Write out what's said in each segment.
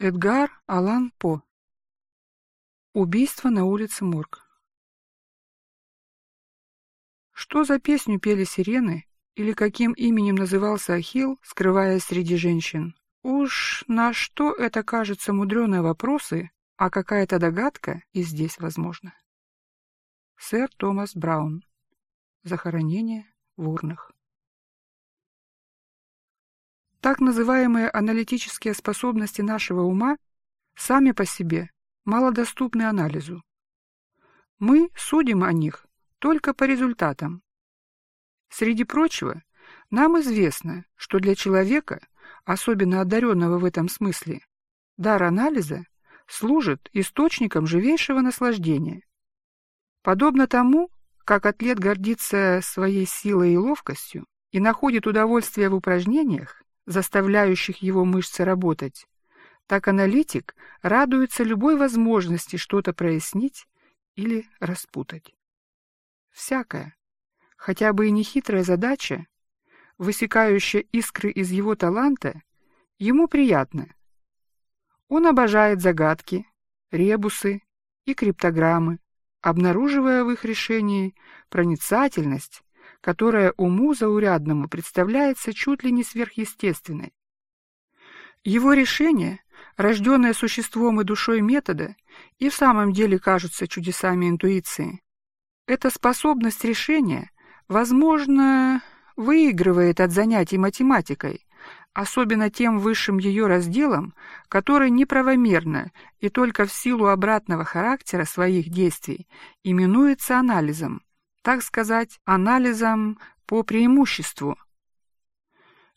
Эдгар Алан По. Убийство на улице Морг. Что за песню пели сирены, или каким именем назывался Ахилл, скрываясь среди женщин? Уж на что это кажется мудреные вопросы, а какая-то догадка и здесь возможна. Сэр Томас Браун. Захоронение в урнах. Так называемые аналитические способности нашего ума сами по себе малодоступны анализу. Мы судим о них только по результатам. Среди прочего, нам известно, что для человека, особенно одаренного в этом смысле, дар анализа служит источником живейшего наслаждения. Подобно тому, как атлет гордится своей силой и ловкостью и находит удовольствие в упражнениях, заставляющих его мышцы работать, так аналитик радуется любой возможности что-то прояснить или распутать. Всякая, хотя бы и нехитрая задача, высекающая искры из его таланта, ему приятна. Он обожает загадки, ребусы и криптограммы, обнаруживая в их решении проницательность, которая уму заурядному представляется чуть ли не сверхъестественной. Его решения, рожденные существом и душой метода, и в самом деле кажутся чудесами интуиции. Эта способность решения, возможно, выигрывает от занятий математикой, особенно тем высшим ее разделом, который неправомерно и только в силу обратного характера своих действий именуется анализом, так сказать, анализом по преимуществу.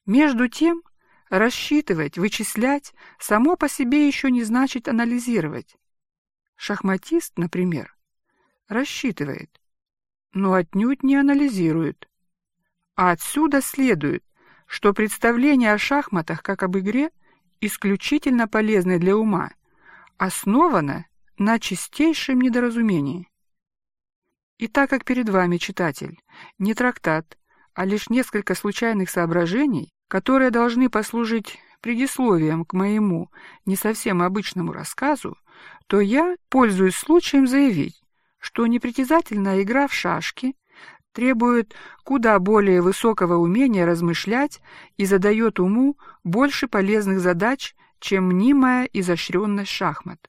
Между тем, рассчитывать, вычислять само по себе еще не значит анализировать. Шахматист, например, рассчитывает, но отнюдь не анализирует. А отсюда следует, что представление о шахматах как об игре исключительно полезное для ума, основано на чистейшем недоразумении. И так как перед вами, читатель, не трактат, а лишь несколько случайных соображений, которые должны послужить предисловием к моему не совсем обычному рассказу, то я пользуюсь случаем заявить, что непритязательная игра в шашки требует куда более высокого умения размышлять и задает уму больше полезных задач, чем мнимая изощренность шахмат.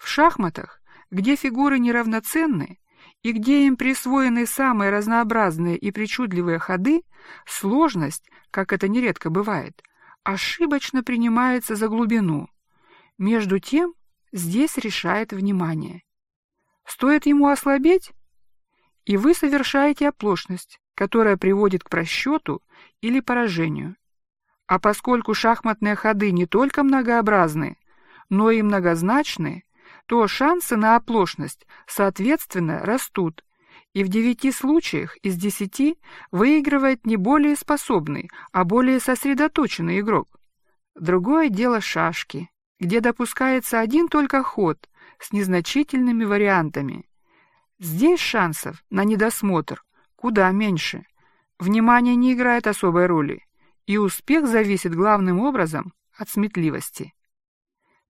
В шахматах, где фигуры неравноценны, и где им присвоены самые разнообразные и причудливые ходы, сложность, как это нередко бывает, ошибочно принимается за глубину. Между тем, здесь решает внимание. Стоит ему ослабеть, и вы совершаете оплошность, которая приводит к просчету или поражению. А поскольку шахматные ходы не только многообразны, но и многозначны, то шансы на оплошность, соответственно, растут, и в девяти случаях из десяти выигрывает не более способный, а более сосредоточенный игрок. Другое дело шашки, где допускается один только ход с незначительными вариантами. Здесь шансов на недосмотр куда меньше. Внимание не играет особой роли, и успех зависит главным образом от сметливости.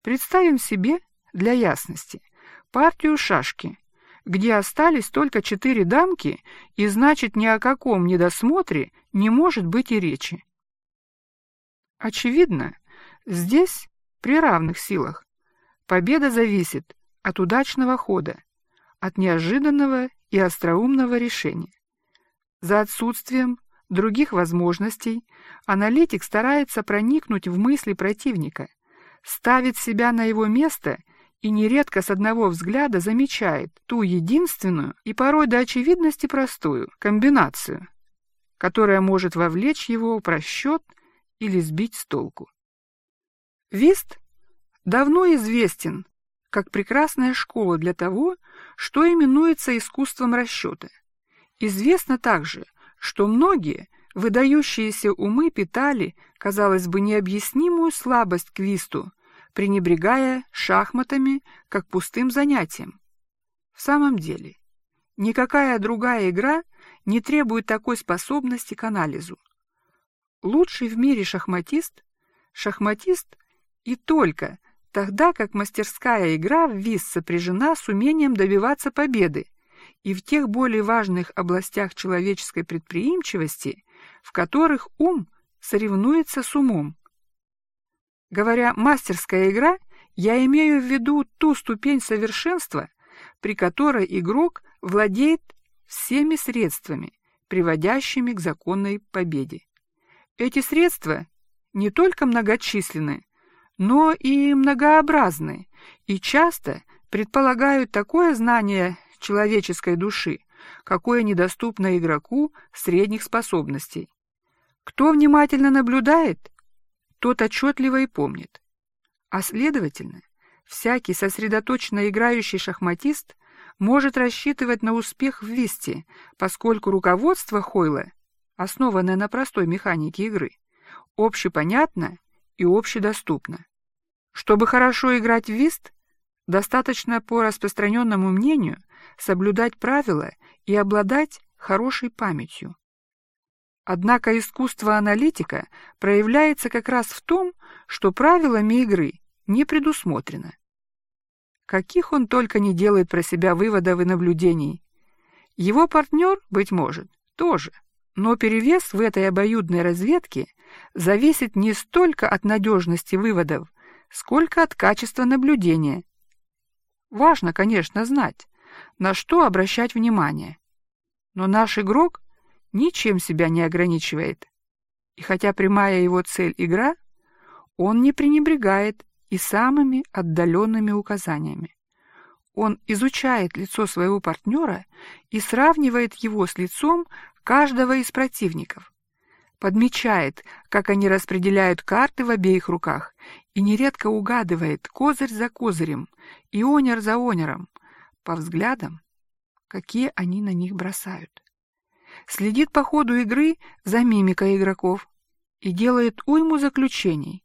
Представим себе, для ясности, партию шашки, где остались только четыре дамки, и значит ни о каком недосмотре не может быть и речи. Очевидно, здесь, при равных силах, победа зависит от удачного хода, от неожиданного и остроумного решения. За отсутствием других возможностей аналитик старается проникнуть в мысли противника, ставит себя на его место и нередко с одного взгляда замечает ту единственную и порой до очевидности простую комбинацию, которая может вовлечь его в просчет или сбить с толку. Вист давно известен как прекрасная школа для того, что именуется искусством расчета. Известно также, что многие выдающиеся умы питали, казалось бы, необъяснимую слабость к висту, пренебрегая шахматами как пустым занятием. В самом деле, никакая другая игра не требует такой способности к анализу. Лучший в мире шахматист — шахматист и только тогда как мастерская игра в виз сопряжена с умением добиваться победы и в тех более важных областях человеческой предприимчивости, в которых ум соревнуется с умом. Говоря «мастерская игра», я имею в виду ту ступень совершенства, при которой игрок владеет всеми средствами, приводящими к законной победе. Эти средства не только многочисленны, но и многообразны, и часто предполагают такое знание человеческой души, какое недоступно игроку средних способностей. Кто внимательно наблюдает, тот отчетливо и помнит. А следовательно, всякий сосредоточенно играющий шахматист может рассчитывать на успех в висте, поскольку руководство Хойла, основанное на простой механике игры, общепонятно и общедоступно. Чтобы хорошо играть в вист, достаточно по распространенному мнению соблюдать правила и обладать хорошей памятью. Однако искусство аналитика проявляется как раз в том, что правилами игры не предусмотрено. Каких он только не делает про себя выводов и наблюдений. Его партнер, быть может, тоже. Но перевес в этой обоюдной разведке зависит не столько от надежности выводов, сколько от качества наблюдения. Важно, конечно, знать, на что обращать внимание. Но наш игрок ничем себя не ограничивает. И хотя прямая его цель — игра, он не пренебрегает и самыми отдаленными указаниями. Он изучает лицо своего партнера и сравнивает его с лицом каждого из противников, подмечает, как они распределяют карты в обеих руках и нередко угадывает козырь за козырем, ионер за ионером, по взглядам, какие они на них бросают. Следит по ходу игры за мимикой игроков и делает уйму заключений,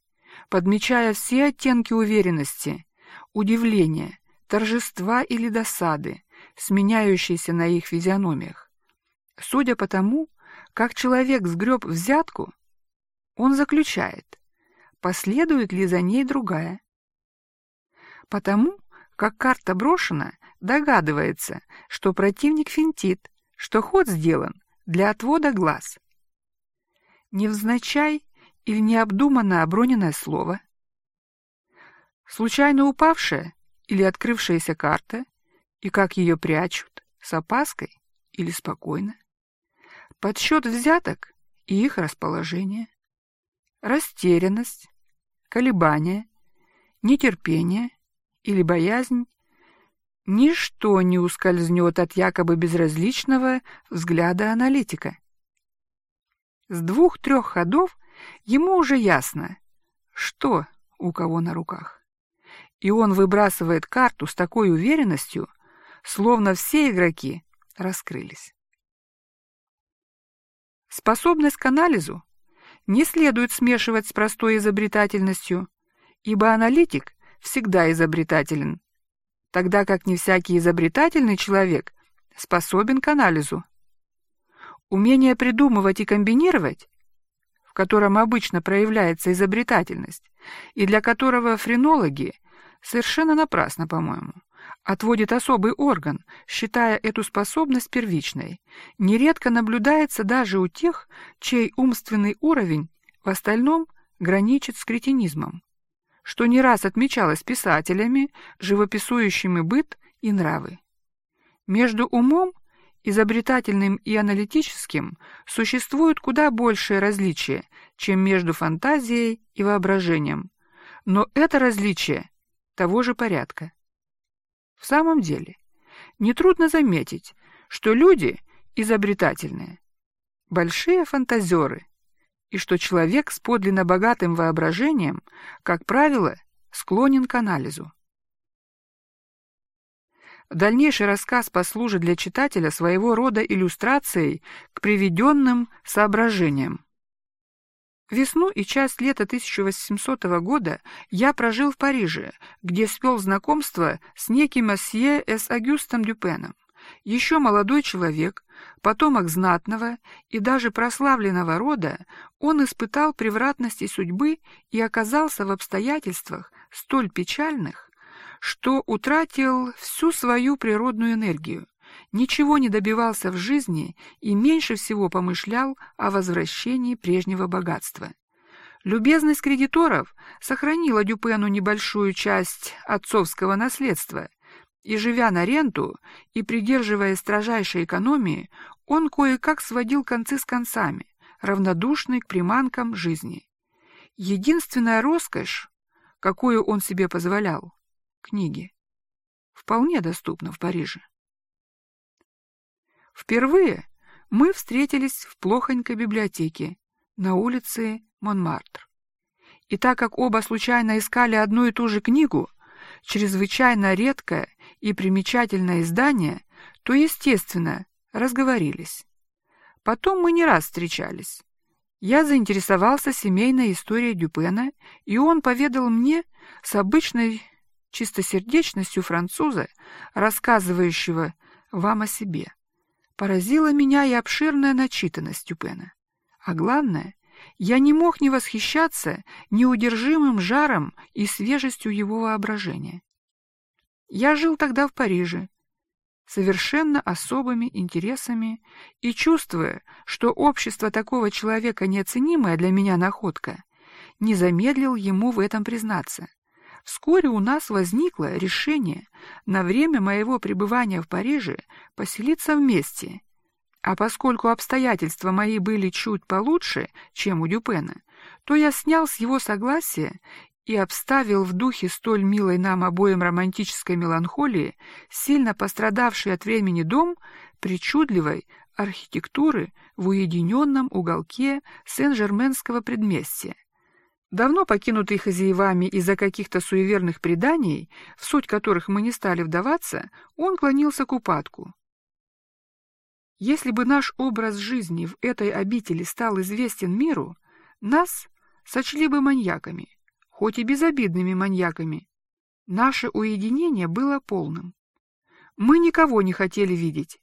подмечая все оттенки уверенности, удивления, торжества или досады, сменяющиеся на их физиономиях. Судя по тому, как человек сгреб взятку, он заключает, последует ли за ней другая. Потому, как карта брошена, догадывается, что противник финтит, что ход сделан для отвода глаз. Невзначай или необдуманно оброненное слово, случайно упавшая или открывшаяся карта, и как ее прячут, с опаской или спокойно, подсчет взяток и их расположение, растерянность, колебания, нетерпение или боязнь ничто не ускользнет от якобы безразличного взгляда аналитика. С двух-трех ходов ему уже ясно, что у кого на руках. И он выбрасывает карту с такой уверенностью, словно все игроки раскрылись. Способность к анализу не следует смешивать с простой изобретательностью, ибо аналитик всегда изобретателен, тогда как не всякий изобретательный человек способен к анализу. Умение придумывать и комбинировать, в котором обычно проявляется изобретательность, и для которого френологи, совершенно напрасно, по-моему, отводит особый орган, считая эту способность первичной, нередко наблюдается даже у тех, чей умственный уровень в остальном граничит с кретинизмом что не раз отмечалось писателями, живописующими быт и нравы. Между умом, изобретательным и аналитическим, существует куда большее различие, чем между фантазией и воображением, но это различие того же порядка. В самом деле, нетрудно заметить, что люди изобретательные, большие фантазеры, и что человек с подлинно богатым воображением, как правило, склонен к анализу. Дальнейший рассказ послужит для читателя своего рода иллюстрацией к приведенным соображениям. Весну и часть лета 1800 года я прожил в Париже, где свел знакомство с неким месье С. Агюстом Дюпеном. Еще молодой человек, потомок знатного и даже прославленного рода, он испытал превратности судьбы и оказался в обстоятельствах, столь печальных, что утратил всю свою природную энергию, ничего не добивался в жизни и меньше всего помышлял о возвращении прежнего богатства. Любезность кредиторов сохранила Дюпену небольшую часть отцовского наследства, и, живя на ренту и придерживая строжайшей экономии, он кое-как сводил концы с концами, равнодушный к приманкам жизни. Единственная роскошь, какую он себе позволял — книги, вполне доступна в Париже. Впервые мы встретились в плохонькой библиотеке на улице Монмартр. И так как оба случайно искали одну и ту же книгу, чрезвычайно редкое и примечательное издание, то, естественно, разговорились. Потом мы не раз встречались. Я заинтересовался семейной историей Дюпена, и он поведал мне с обычной чистосердечностью француза, рассказывающего вам о себе. Поразила меня и обширная начитанность Дюпена. А главное, я не мог не восхищаться неудержимым жаром и свежестью его воображения. Я жил тогда в Париже, совершенно особыми интересами и чувствуя, что общество такого человека неоценимая для меня находка, не замедлил ему в этом признаться. Вскоре у нас возникло решение на время моего пребывания в Париже поселиться вместе а поскольку обстоятельства мои были чуть получше, чем у Дюпена, то я снял с его согласия и обставил в духе столь милой нам обоим романтической меланхолии сильно пострадавший от времени дом причудливой архитектуры в уединенном уголке Сен-Жерменского предместья. Давно покинутый хозяевами из-за каких-то суеверных преданий, в суть которых мы не стали вдаваться, он клонился к упадку. Если бы наш образ жизни в этой обители стал известен миру, нас сочли бы маньяками, хоть и безобидными маньяками. Наше уединение было полным. Мы никого не хотели видеть.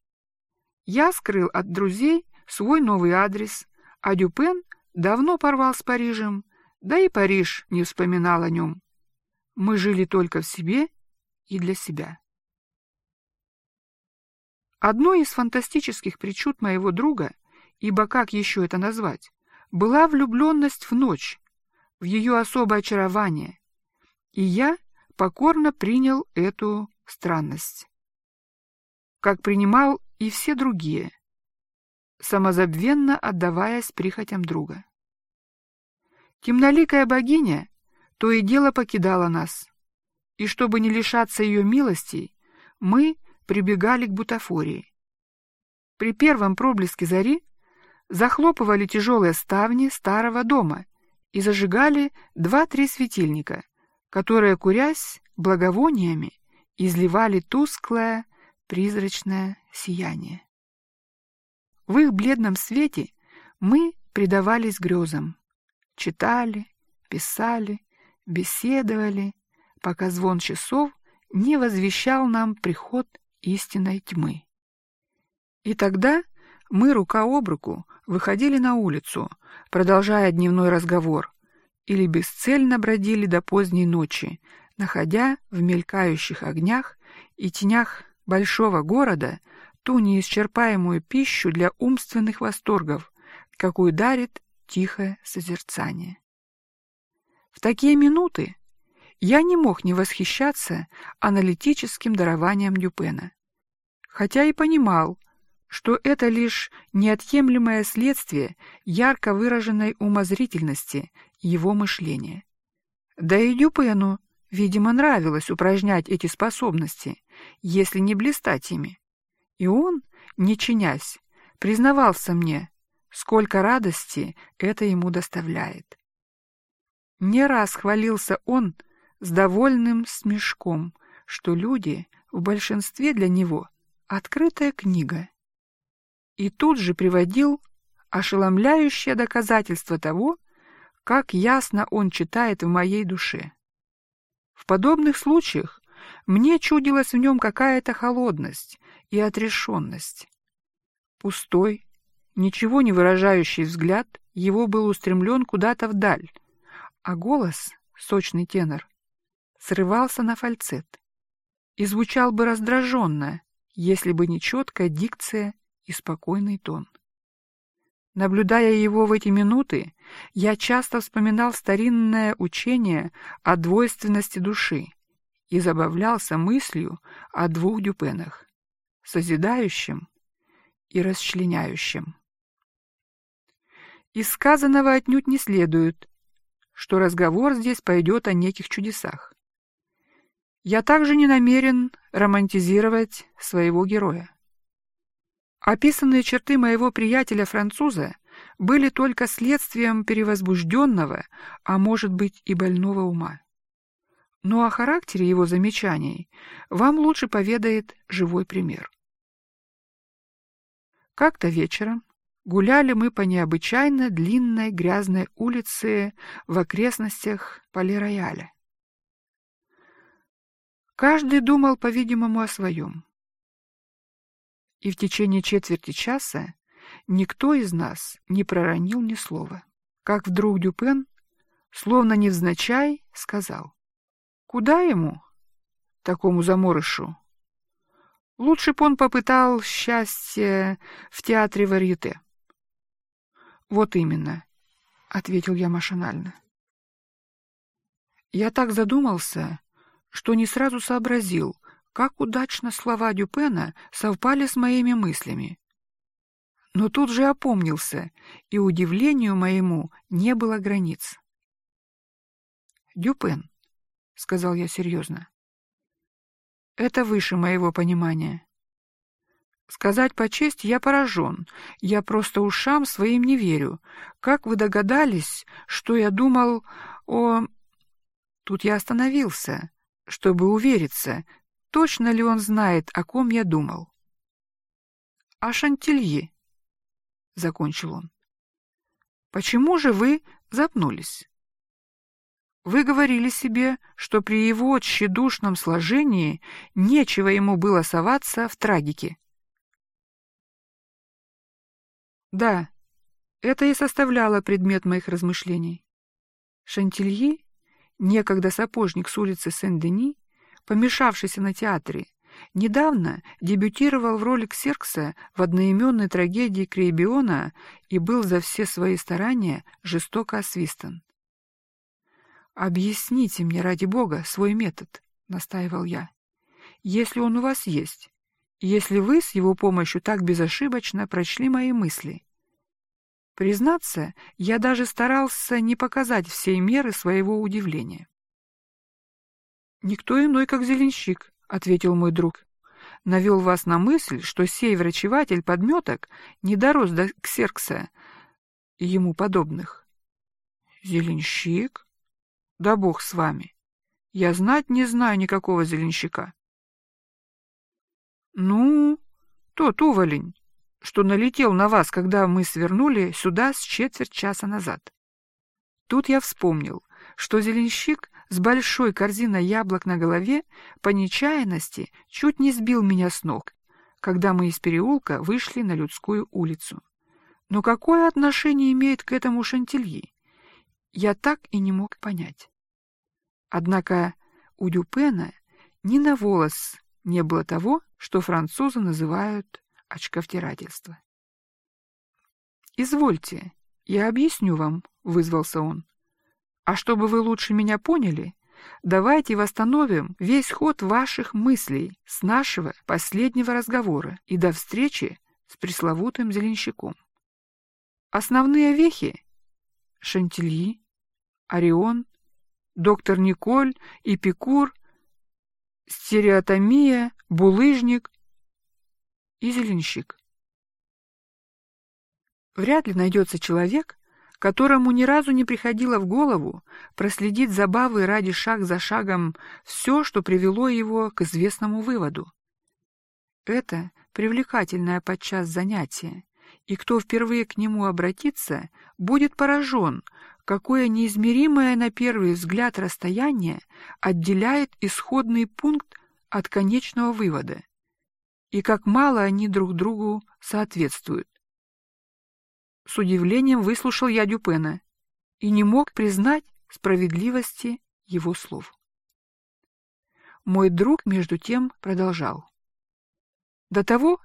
Я скрыл от друзей свой новый адрес, а Дюпен давно порвал с Парижем, да и Париж не вспоминал о нем. Мы жили только в себе и для себя. Одной из фантастических причуд моего друга, ибо как еще это назвать, была влюбленность в ночь, в ее особое очарование, и я покорно принял эту странность, как принимал и все другие, самозабвенно отдаваясь прихотям друга. Темноликая богиня то и дело покидала нас, и чтобы не лишаться ее милостей, мы прибегали к бутафории. При первом проблеске зари захлопывали тяжелые ставни старого дома и зажигали два-три светильника, которые, курясь благовониями, изливали тусклое призрачное сияние. В их бледном свете мы предавались грезам, читали, писали, беседовали, пока звон часов не возвещал нам приход истинной тьмы. И тогда мы рука об руку выходили на улицу, продолжая дневной разговор, или бесцельно бродили до поздней ночи, находя в мелькающих огнях и тенях большого города ту неисчерпаемую пищу для умственных восторгов, какую дарит тихое созерцание. В такие минуты я не мог не восхищаться аналитическим дарованием Дюпена, хотя и понимал, что это лишь неотъемлемое следствие ярко выраженной умозрительности его мышления. Да и Дюпену, видимо, нравилось упражнять эти способности, если не блистать ими. И он, не чинясь, признавался мне, сколько радости это ему доставляет. Не раз хвалился он, с довольным смешком, что люди в большинстве для него открытая книга. И тут же приводил ошеломляющее доказательство того, как ясно он читает в моей душе. В подобных случаях мне чудилась в нем какая-то холодность и отрешенность. Пустой, ничего не выражающий взгляд его был устремлен куда-то вдаль, а голос, сочный тенор, срывался на фальцет и звучал бы раздраженно, если бы не четкая дикция и спокойный тон. Наблюдая его в эти минуты, я часто вспоминал старинное учение о двойственности души и забавлялся мыслью о двух дюпенах — созидающем и расчленяющем. Из сказанного отнюдь не следует, что разговор здесь пойдет о неких чудесах. Я также не намерен романтизировать своего героя. Описанные черты моего приятеля-француза были только следствием перевозбужденного, а может быть и больного ума. Но о характере его замечаний вам лучше поведает живой пример. Как-то вечером гуляли мы по необычайно длинной грязной улице в окрестностях Пале-Рояля. Каждый думал, по-видимому, о своем. И в течение четверти часа никто из нас не проронил ни слова. Как вдруг Дюпен, словно невзначай, сказал. «Куда ему, такому заморышу? Лучше б он попытал счастье в театре варьете». «Вот именно», — ответил я машинально. Я так задумался, что не сразу сообразил, как удачно слова Дюпена совпали с моими мыслями. Но тут же опомнился, и удивлению моему не было границ. «Дюпен», — сказал я серьезно, — «это выше моего понимания. Сказать по чести, я поражен. Я просто ушам своим не верю. Как вы догадались, что я думал о...» Тут я остановился чтобы увериться, точно ли он знает, о ком я думал. — О Шантилье, — закончил он. — Почему же вы запнулись? Вы говорили себе, что при его тщедушном сложении нечего ему было соваться в трагике. Да, это и составляло предмет моих размышлений. Шантильи некогда сапожник с улицы Сен-Дени, помешавшийся на театре, недавно дебютировал в роли Ксеркса в одноименной трагедии Крейбиона и был за все свои старания жестоко освистан. «Объясните мне, ради бога, свой метод», — настаивал я, — «если он у вас есть, если вы с его помощью так безошибочно прочли мои мысли». Признаться, я даже старался не показать всей меры своего удивления. «Никто иной, как Зеленщик», — ответил мой друг. «Навел вас на мысль, что сей врачеватель подметок не дорос до ксеркса и ему подобных». «Зеленщик? Да бог с вами. Я знать не знаю никакого зеленщика». «Ну, тот уволень, что налетел на вас, когда мы свернули сюда с четверть часа назад. Тут я вспомнил, что зеленщик с большой корзиной яблок на голове по нечаянности чуть не сбил меня с ног, когда мы из переулка вышли на людскую улицу. Но какое отношение имеет к этому Шантильи? Я так и не мог понять. Однако у Дюпена ни на волос не было того, что французы называют очковтирательства. «Извольте, я объясню вам», — вызвался он. «А чтобы вы лучше меня поняли, давайте восстановим весь ход ваших мыслей с нашего последнего разговора и до встречи с пресловутым зеленщиком. Основные вехи — Шантильи, Орион, доктор Николь, Эпикур, стереотомия, булыжник, и зеленщик. Вряд ли найдется человек, которому ни разу не приходило в голову проследить забавы ради шаг за шагом все, что привело его к известному выводу. Это привлекательное подчас занятие, и кто впервые к нему обратится, будет поражен, какое неизмеримое на первый взгляд расстояние отделяет исходный пункт от конечного вывода и как мало они друг другу соответствуют. С удивлением выслушал я Дюпена и не мог признать справедливости его слов. Мой друг, между тем, продолжал. До того,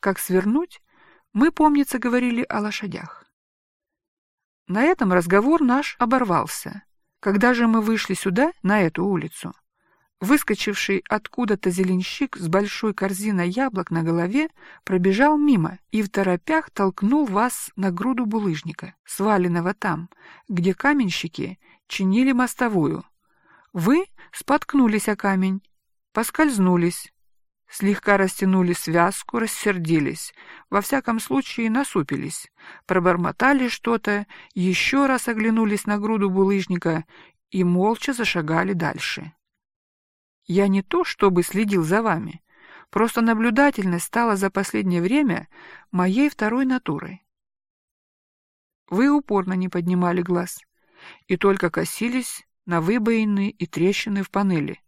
как свернуть, мы, помнится, говорили о лошадях. На этом разговор наш оборвался. Когда же мы вышли сюда, на эту улицу, выскочивший откуда-то зеленщик с большой корзиной яблок на голове пробежал мимо и в торопях толкнул вас на груду булыжника, сваленного там, где каменщики чинили мостовую. Вы споткнулись о камень, поскользнулись, слегка растянули связку, рассердились, во всяком случае насупились, пробормотали что-то, еще раз оглянулись на груду булыжника и молча зашагали дальше. Я не то чтобы следил за вами, просто наблюдательность стала за последнее время моей второй натурой. Вы упорно не поднимали глаз и только косились на выбоины и трещины в панели.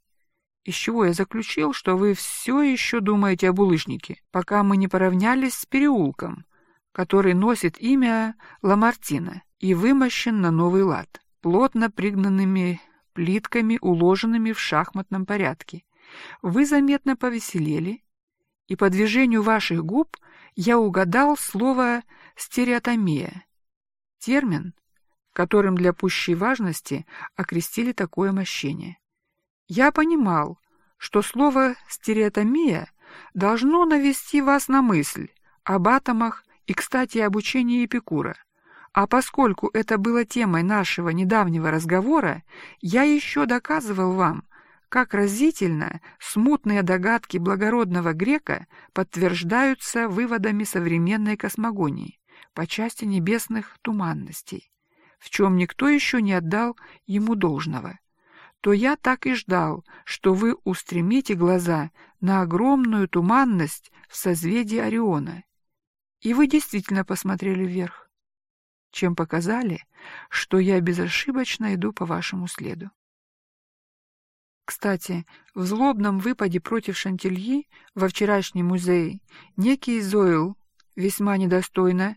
Из чего я заключил, что вы все еще думаете о булыжнике, пока мы не поравнялись с переулком, который носит имя Ламартина и вымощен на новый лад, плотно пригнанными плитками, уложенными в шахматном порядке. Вы заметно повеселели, и по движению ваших губ я угадал слово «стереотомия», термин, которым для пущей важности окрестили такое мощение. Я понимал, что слово «стереотомия» должно навести вас на мысль об атомах и, кстати, об учении Эпикура. А поскольку это было темой нашего недавнего разговора, я еще доказывал вам, как разительно смутные догадки благородного грека подтверждаются выводами современной космогонии по части небесных туманностей в чем никто еще не отдал ему должного, то я так и ждал, что вы устремите глаза на огромную туманность в созвездии Ориона. И вы действительно посмотрели вверх, чем показали, что я безошибочно иду по вашему следу. Кстати, в злобном выпаде против Шантильи во вчерашний музей некий Зойл весьма недостойно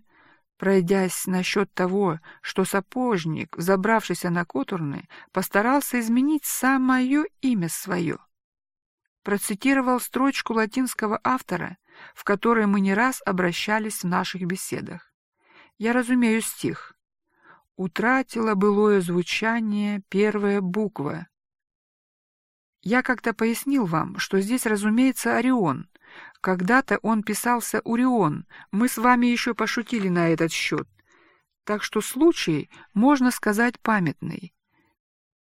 пройдясь насчет того, что сапожник, забравшийся на Котурны, постарался изменить самое имя свое. Процитировал строчку латинского автора, в которой мы не раз обращались в наших беседах. Я разумею стих. «Утратила былое звучание первая буква». Я как-то пояснил вам, что здесь, разумеется, Орион, когда-то он писался Урион, мы с вами еще пошутили на этот счет. Так что случай, можно сказать, памятный.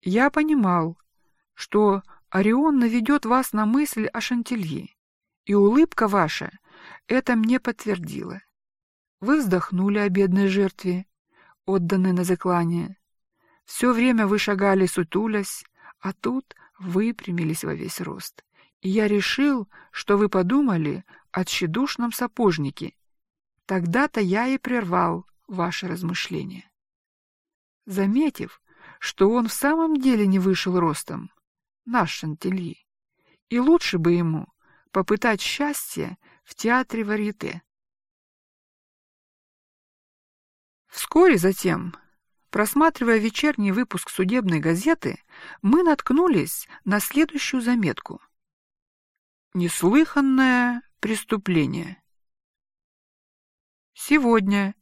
Я понимал, что Орион наведет вас на мысль о Шантилье, и улыбка ваша это мне подтвердила. Вы вздохнули о бедной жертве, отданной на заклание. Все время вы шагали сутулясь, а тут выпрямились во весь рост и я решил, что вы подумали о тщедушном сапожнике. Тогда-то я и прервал ваши размышления. Заметив, что он в самом деле не вышел ростом, наш Шантильи, и лучше бы ему попытать счастье в театре варьете. Вскоре затем, просматривая вечерний выпуск судебной газеты, мы наткнулись на следующую заметку — Неслыханное преступление. Сегодня,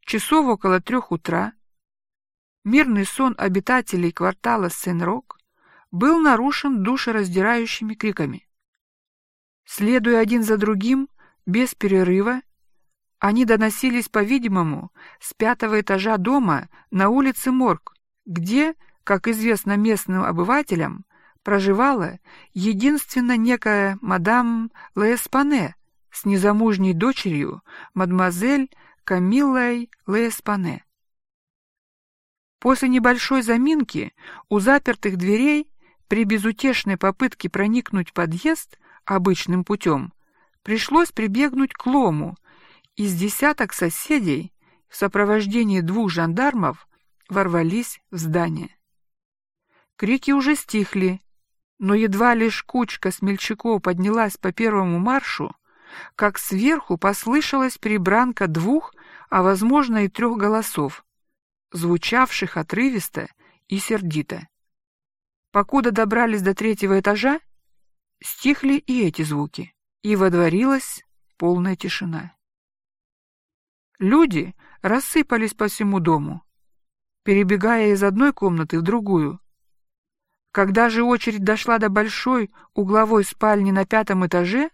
часов около трех утра, мирный сон обитателей квартала Сен-Рок был нарушен душераздирающими криками. Следуя один за другим, без перерыва, они доносились, по-видимому, с пятого этажа дома на улице Морг, где, как известно местным обывателям, проживала единственно некая мадам Леспане с незамужней дочерью, мадемуазель Камиллой Леспане. После небольшой заминки у запертых дверей при безутешной попытке проникнуть в подъезд обычным путем пришлось прибегнуть к лому, из десяток соседей в сопровождении двух жандармов ворвались в здание. Крики уже стихли, но едва лишь кучка смельчаков поднялась по первому маршу, как сверху послышалась перебранка двух, а возможно и трех голосов, звучавших отрывисто и сердито. Покуда добрались до третьего этажа, стихли и эти звуки, и водворилась полная тишина. Люди рассыпались по всему дому, перебегая из одной комнаты в другую. Когда же очередь дошла до большой угловой спальни на пятом этаже,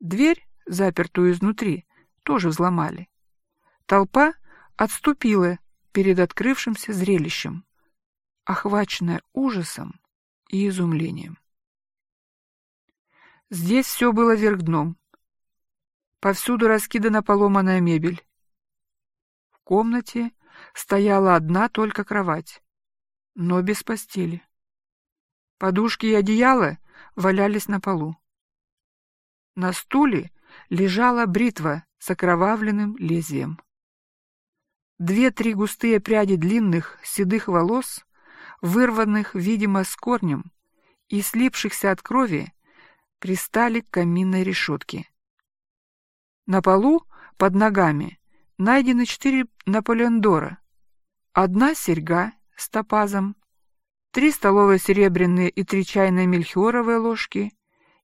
дверь, запертую изнутри, тоже взломали. Толпа отступила перед открывшимся зрелищем, охваченная ужасом и изумлением. Здесь все было вверх дном. Повсюду раскидана поломанная мебель. В комнате стояла одна только кровать, но без постели. Подушки и одеяла валялись на полу. На стуле лежала бритва с окровавленным лезвием. Две-три густые пряди длинных седых волос, вырванных, видимо, с корнем и слипшихся от крови, пристали к каминной решетке. На полу, под ногами, найдены четыре Наполеондора. Одна серьга с топазом, три столовые серебряные и три чайные мельхиоровые ложки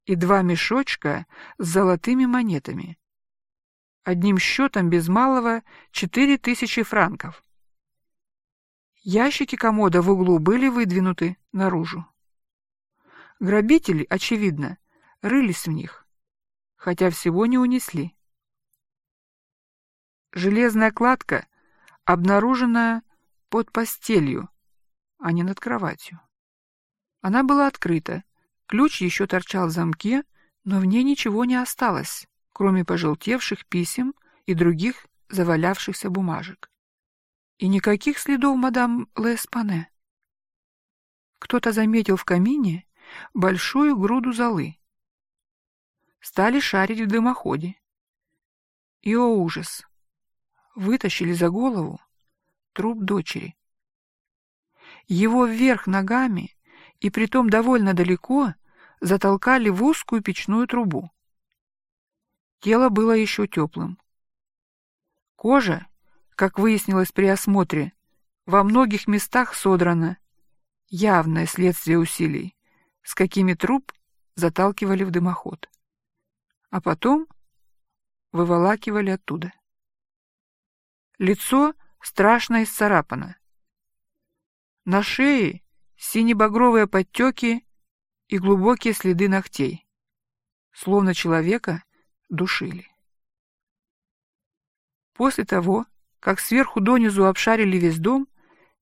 и два мешочка с золотыми монетами. Одним счетом без малого четыре тысячи франков. Ящики комода в углу были выдвинуты наружу. Грабители, очевидно, рылись в них, хотя всего не унесли. Железная кладка обнаружена под постелью, а не над кроватью. Она была открыта, ключ еще торчал в замке, но в ней ничего не осталось, кроме пожелтевших писем и других завалявшихся бумажек. И никаких следов мадам Леспане. Кто-то заметил в камине большую груду золы, стали шарить в дымоходе. И, о ужас, вытащили за голову труп дочери. Его вверх ногами, и притом довольно далеко, затолкали в узкую печную трубу. Тело было еще теплым. Кожа, как выяснилось при осмотре, во многих местах содрана, явное следствие усилий, с какими труп заталкивали в дымоход а потом выволакивали оттуда. Лицо страшно исцарапано. На шее сине-багровые подтеки и глубокие следы ногтей, словно человека душили. После того, как сверху донизу обшарили весь дом,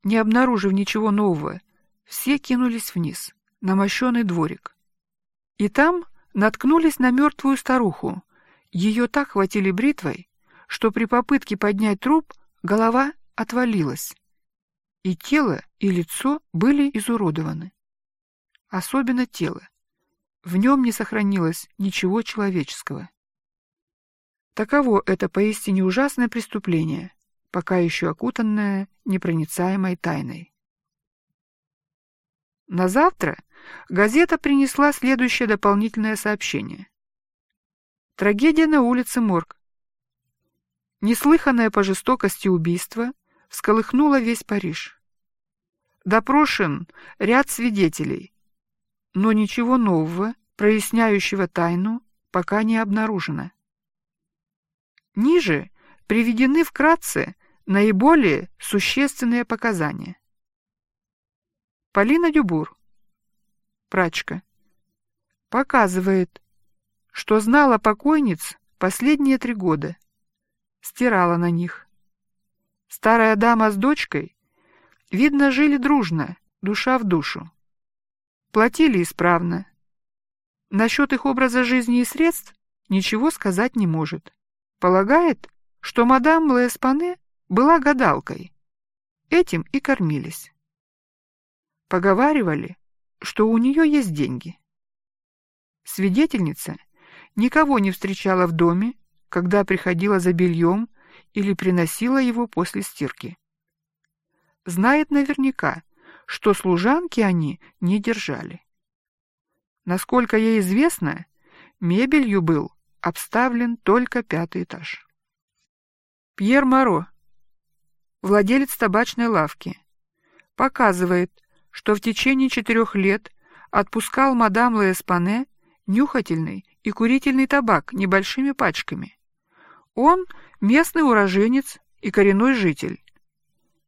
не обнаружив ничего нового, все кинулись вниз, на мощеный дворик. И там наткнулись на мертвую старуху. Ее так хватили бритвой, что при попытке поднять труп голова отвалилась, и тело, и лицо были изуродованы. Особенно тело. В нем не сохранилось ничего человеческого. Таково это поистине ужасное преступление, пока еще окутанное непроницаемой тайной. На завтра газета принесла следующее дополнительное сообщение. Трагедия на улице Морг. Неслыханное по жестокости убийство всколыхнуло весь Париж. Допрошен ряд свидетелей, но ничего нового, проясняющего тайну, пока не обнаружено. Ниже приведены вкратце наиболее существенные показания. Полина Дюбур прачка. Показывает, что знала покойниц последние три года. Стирала на них. Старая дама с дочкой, видно, жили дружно, душа в душу. Платили исправно. Насчет их образа жизни и средств ничего сказать не может. Полагает, что мадам Леспане была гадалкой. Этим и кормились. Поговаривали, что у нее есть деньги. Свидетельница никого не встречала в доме, когда приходила за бельем или приносила его после стирки. Знает наверняка, что служанки они не держали. Насколько ей известно, мебелью был обставлен только пятый этаж. Пьер Моро, владелец табачной лавки, показывает, что в течение четырех лет отпускал мадам Леспане нюхательный и курительный табак небольшими пачками. Он местный уроженец и коренной житель.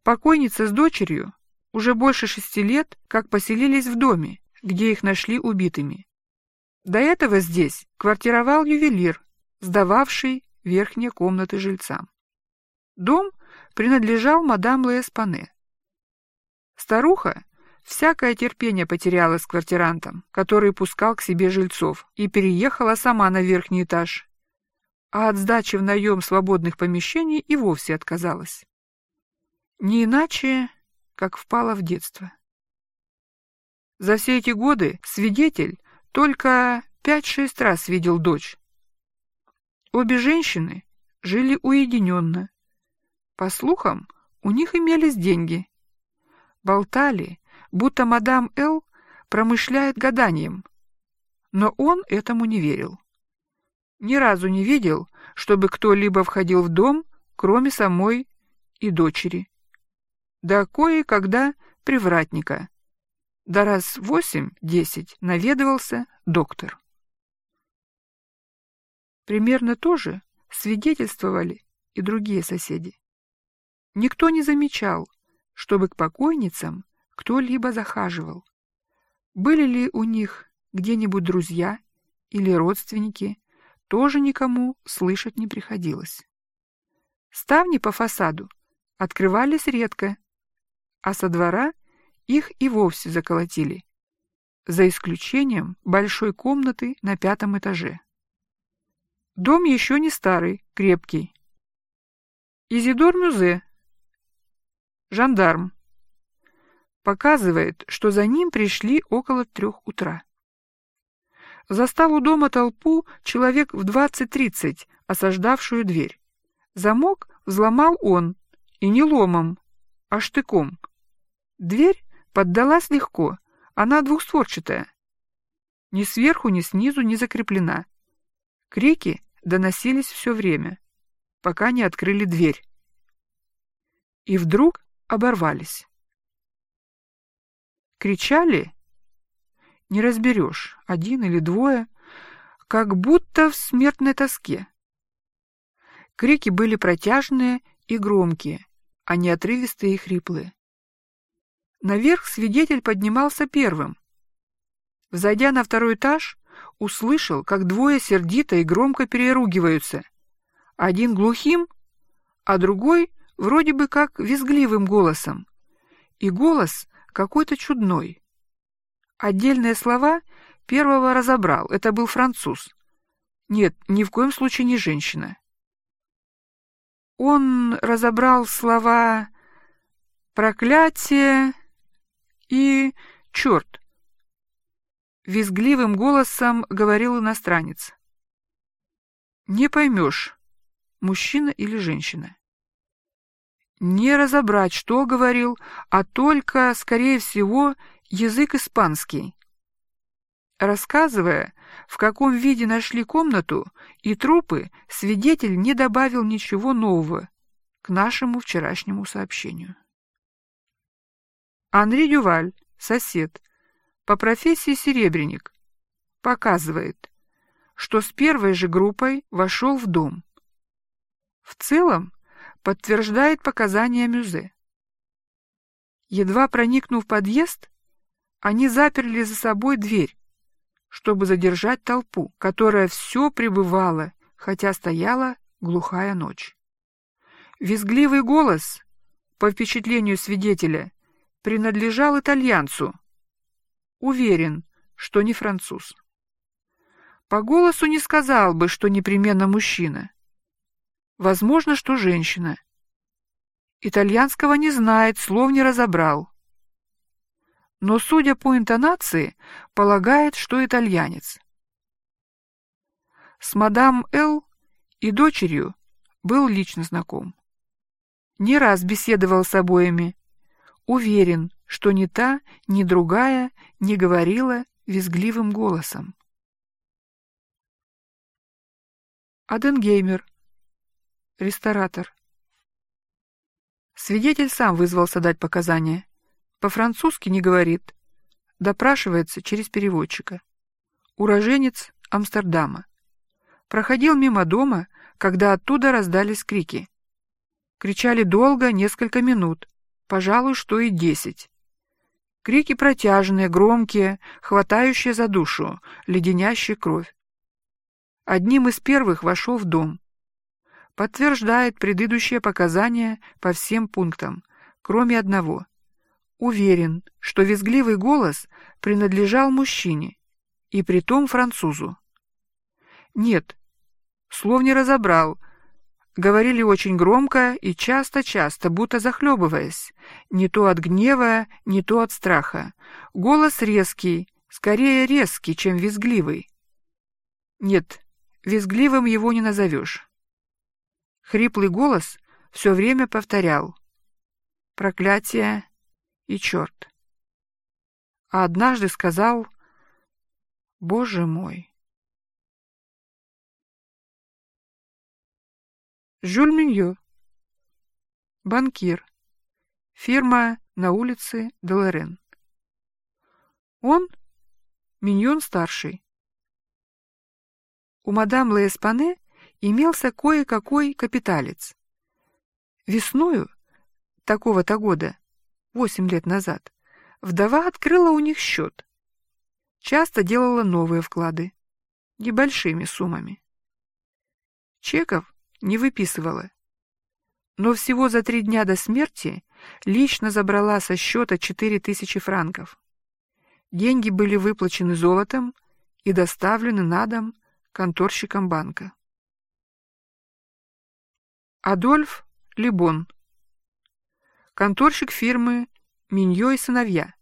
Покойница с дочерью уже больше шести лет как поселились в доме, где их нашли убитыми. До этого здесь квартировал ювелир, сдававший верхние комнаты жильцам. Дом принадлежал мадам Леспане. Старуха всякое терпение потеряла с квартирантом, который пускал к себе жильцов, и переехала сама на верхний этаж, а от сдачи в наем свободных помещений и вовсе отказалась. Не иначе, как впала в детство. За все эти годы свидетель только пять-шесть раз видел дочь. Обе женщины жили уединенно. По слухам, у них имелись деньги. Болтали, будто мадам Л. промышляет гаданием. Но он этому не верил. Ни разу не видел, чтобы кто-либо входил в дом, кроме самой и дочери. Да кое-когда привратника. Да раз восемь-десять наведывался доктор. Примерно то же свидетельствовали и другие соседи. Никто не замечал, чтобы к покойницам кто-либо захаживал. Были ли у них где-нибудь друзья или родственники, тоже никому слышать не приходилось. Ставни по фасаду открывались редко, а со двора их и вовсе заколотили, за исключением большой комнаты на пятом этаже. Дом еще не старый, крепкий. Изидор Мюзе, жандарм, показывает, что за ним пришли около трех утра. Застал у дома толпу человек в двадцать-тридцать, осаждавшую дверь. Замок взломал он, и не ломом, а штыком. Дверь поддалась легко, она двухстворчатая. Ни сверху, ни снизу не закреплена. Крики доносились все время, пока не открыли дверь. И вдруг оборвались. Кричали? Не разберешь, один или двое, как будто в смертной тоске. Крики были протяжные и громкие, а не отрывистые и хриплые. Наверх свидетель поднимался первым. Взойдя на второй этаж, услышал, как двое сердито и громко переругиваются. Один глухим, а другой вроде бы как визгливым голосом. И голос какой-то чудной. Отдельные слова первого разобрал, это был француз. Нет, ни в коем случае не женщина. Он разобрал слова «проклятие» и «черт». Визгливым голосом говорил иностранец. «Не поймешь, мужчина или женщина» не разобрать, что говорил, а только, скорее всего, язык испанский. Рассказывая, в каком виде нашли комнату и трупы, свидетель не добавил ничего нового к нашему вчерашнему сообщению. Анри Дюваль, сосед, по профессии серебряник, показывает, что с первой же группой вошел в дом. В целом, подтверждает показания Мюзе. Едва проникнув в подъезд, они заперли за собой дверь, чтобы задержать толпу, которая все пребывала, хотя стояла глухая ночь. Визгливый голос, по впечатлению свидетеля, принадлежал итальянцу. Уверен, что не француз. По голосу не сказал бы, что непременно мужчина. Возможно, что женщина. Итальянского не знает, слов не разобрал. Но, судя по интонации, полагает, что итальянец. С мадам Л. и дочерью был лично знаком. Не раз беседовал с обоими. Уверен, что ни та, ни другая не говорила визгливым голосом. Аденгеймер ресторатор. Свидетель сам вызвался дать показания. По-французски не говорит. допрашивается через переводчика. Уроженец Амстердама. Проходил мимо дома, когда оттуда раздались крики. Кричали долго, несколько минут, пожалуй, что и десять. Крики протяжные, громкие, хватающие за душу, леденящие кровь. Одним из первых вошел в дом. Подтверждает предыдущие показания по всем пунктам, кроме одного. Уверен, что визгливый голос принадлежал мужчине, и притом французу. Нет, слов не разобрал. Говорили очень громко и часто-часто, будто захлебываясь, не то от гнева, не то от страха. Голос резкий, скорее резкий, чем визгливый. Нет, визгливым его не назовешь. Хриплый голос все время повторял «Проклятие и черт». А однажды сказал «Боже мой». Жюль Миньо. Банкир. Фирма на улице Деларен. Он Миньон-старший. У мадам Леэспане имелся кое-какой капиталец. Весною такого-то года, восемь лет назад, вдова открыла у них счет. Часто делала новые вклады, небольшими суммами. Чеков не выписывала. Но всего за три дня до смерти лично забрала со счета четыре тысячи франков. Деньги были выплачены золотом и доставлены на дом конторщикам банка. Адольф Либон Конторщик фирмы «Миньо и сыновья»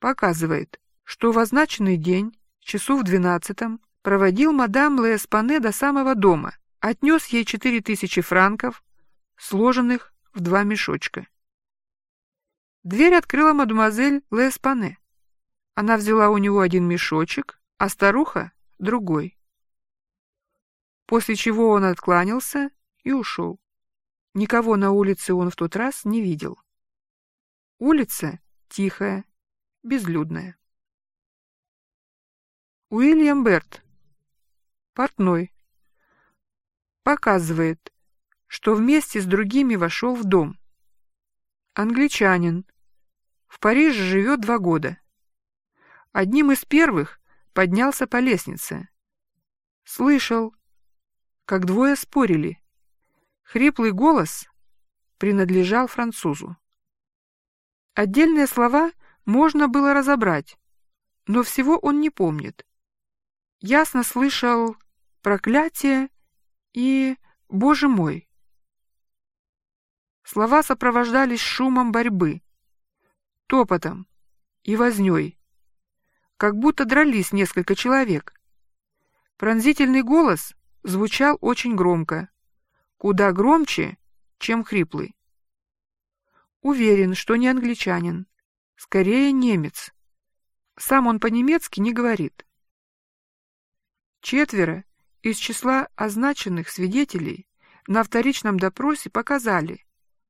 показывает, что в означенный день, часу в двенадцатом, проводил мадам Леспане до самого дома — отнес ей четыре тысячи франков, сложенных в два мешочка. Дверь открыла мадемуазель Леспане. Она взяла у него один мешочек, а старуха — другой. После чего он откланялся и ушел. Никого на улице он в тот раз не видел. Улица тихая, безлюдная. Уильям Берт, портной, показывает, что вместе с другими вошел в дом. Англичанин. В Париже живет два года. Одним из первых поднялся по лестнице. Слышал, как двое спорили. Хриплый голос принадлежал французу. Отдельные слова можно было разобрать, но всего он не помнит. Ясно слышал проклятие и «Боже мой!». Слова сопровождались шумом борьбы, топотом и вознёй, как будто дрались несколько человек. Пронзительный голос звучал очень громко, куда громче, чем хриплый. Уверен, что не англичанин, скорее немец. Сам он по-немецки не говорит. Четверо из числа означенных свидетелей на вторичном допросе показали,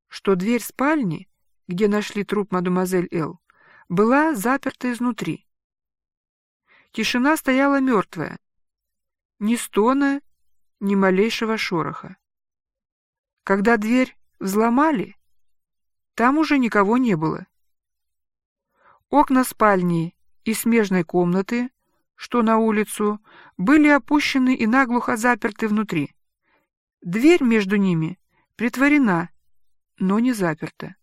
что дверь спальни, где нашли труп мадемуазель Л, была заперта изнутри. Тишина стояла мертвая. Ни стона, ни малейшего шороха. Когда дверь взломали, там уже никого не было. Окна спальни и смежной комнаты что на улицу, были опущены и наглухо заперты внутри. Дверь между ними притворена, но не заперта.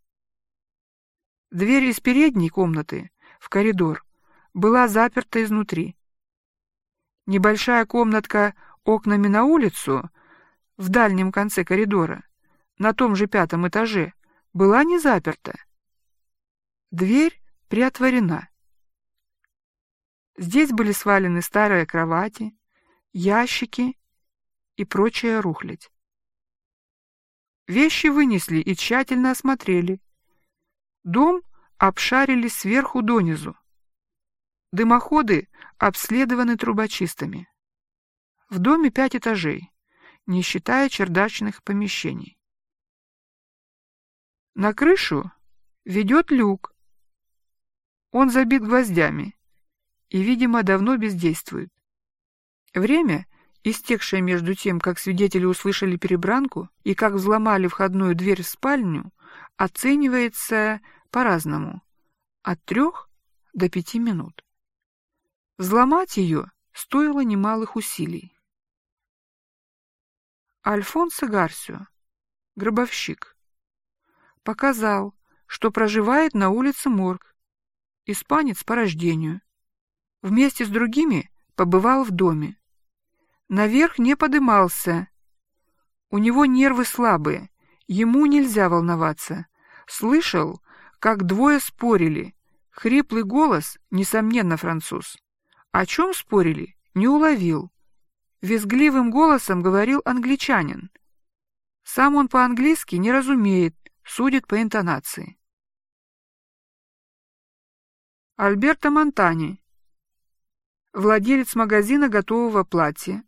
Дверь из передней комнаты в коридор была заперта изнутри. Небольшая комнатка окнами на улицу в дальнем конце коридора, на том же пятом этаже, была не заперта. Дверь приотворена. Здесь были свалены старые кровати, ящики и прочая рухлядь. Вещи вынесли и тщательно осмотрели. Дом обшарили сверху донизу. Дымоходы обследованы трубочистами. В доме пять этажей, не считая чердачных помещений. На крышу ведет люк. Он забит гвоздями и, видимо, давно бездействует. Время, истекшее между тем, как свидетели услышали перебранку и как взломали входную дверь в спальню, оценивается по-разному — от трех до пяти минут. Взломать ее стоило немалых усилий. Альфонсо Гарсио, гробовщик, показал, что проживает на улице Морг, испанец по рождению. Вместе с другими побывал в доме. Наверх не подымался. У него нервы слабые, ему нельзя волноваться. Слышал, как двое спорили. Хриплый голос, несомненно, француз. О чем спорили, не уловил. Визгливым голосом говорил англичанин. Сам он по-английски не разумеет, судит по интонации. Альберто Монтани, владелец магазина готового платья,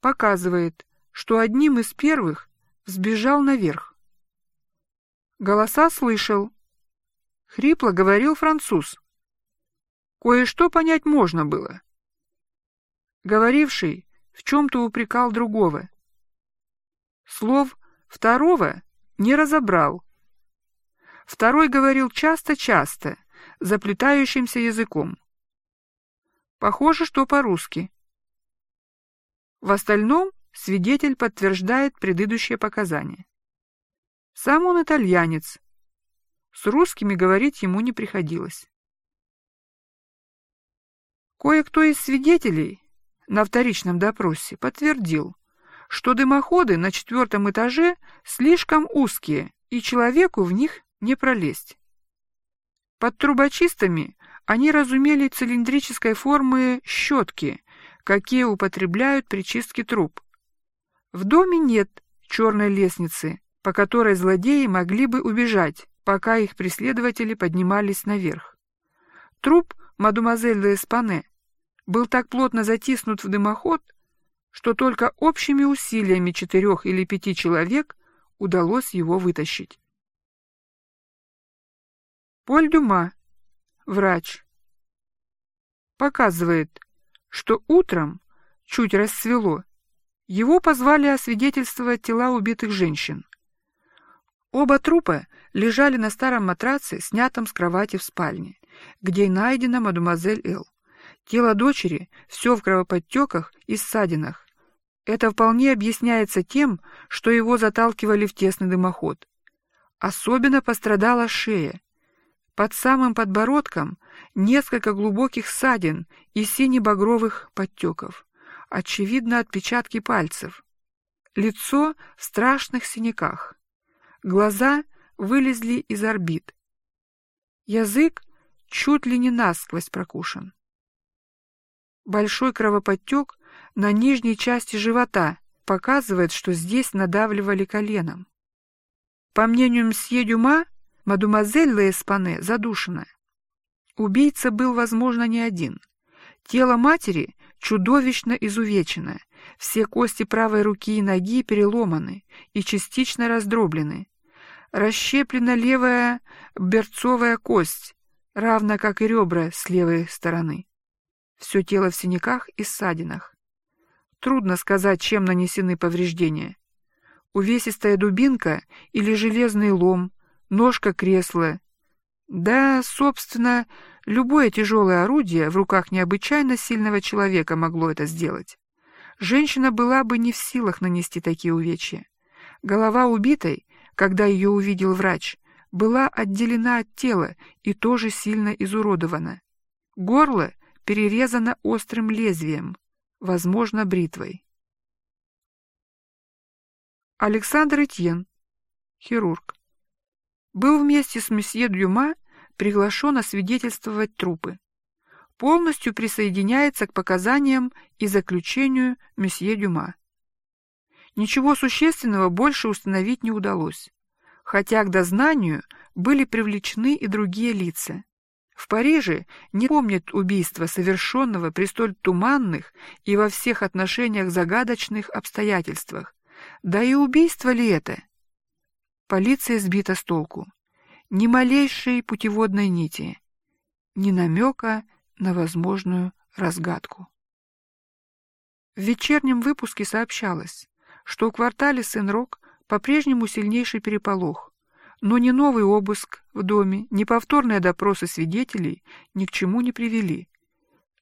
показывает, что одним из первых сбежал наверх. Голоса слышал. Хрипло говорил француз. Кое-что понять можно было. Говоривший в чем-то упрекал другого. Слов второго не разобрал. Второй говорил часто-часто, заплетающимся языком. Похоже, что по-русски. В остальном свидетель подтверждает предыдущие показания. Сам он итальянец. С русскими говорить ему не приходилось. Кое-кто из свидетелей на вторичном допросе подтвердил, что дымоходы на четвертом этаже слишком узкие, и человеку в них не пролезть. Под трубочистами они разумели цилиндрической формы щетки, какие употребляют при чистке труб. В доме нет черной лестницы, по которой злодеи могли бы убежать, пока их преследователи поднимались наверх. Труп мадемуазель де Эспане был так плотно затиснут в дымоход, что только общими усилиями четырех или пяти человек удалось его вытащить. Поль Дюма, врач, показывает, что утром, чуть расцвело, его позвали освидетельствовать тела убитых женщин. Оба трупа лежали на старом матраце, снятом с кровати в спальне, где и найдена мадемуазель Эл. Тело дочери все в кровоподтеках и ссадинах. Это вполне объясняется тем, что его заталкивали в тесный дымоход. Особенно пострадала шея. Под самым подбородком несколько глубоких ссадин и сине-багровых подтеков. Очевидно, отпечатки пальцев. Лицо в страшных синяках. Глаза вылезли из орбит. Язык чуть ли не насквозь прокушен большой кровоподтек на нижней части живота показывает, что здесь надавливали коленом. По мнению мсье Дюма, мадемуазель Леэспане задушена. Убийца был, возможно, не один. Тело матери чудовищно изувечено, все кости правой руки и ноги переломаны и частично раздроблены. Расщеплена левая берцовая кость, равно как и ребра с левой стороны. Все тело в синяках и ссадинах. Трудно сказать, чем нанесены повреждения. Увесистая дубинка или железный лом, ножка кресла. Да, собственно, любое тяжелое орудие в руках необычайно сильного человека могло это сделать. Женщина была бы не в силах нанести такие увечья. Голова убитой, когда ее увидел врач, была отделена от тела и тоже сильно изуродована. Горло — перерезана острым лезвием, возможно, бритвой. Александр Этьен, хирург, был вместе с месье Дюма приглашен освидетельствовать трупы. Полностью присоединяется к показаниям и заключению месье Дюма. Ничего существенного больше установить не удалось, хотя к дознанию были привлечены и другие лица. В Париже не помнят убийства, совершенного при столь туманных и во всех отношениях загадочных обстоятельствах. Да и убийство ли это? Полиция сбита с толку. Ни малейшей путеводной нити. ни намека на возможную разгадку. В вечернем выпуске сообщалось, что в квартале Сен-Рок по-прежнему сильнейший переполох, но ни новый обыск в доме, ни повторные допросы свидетелей ни к чему не привели.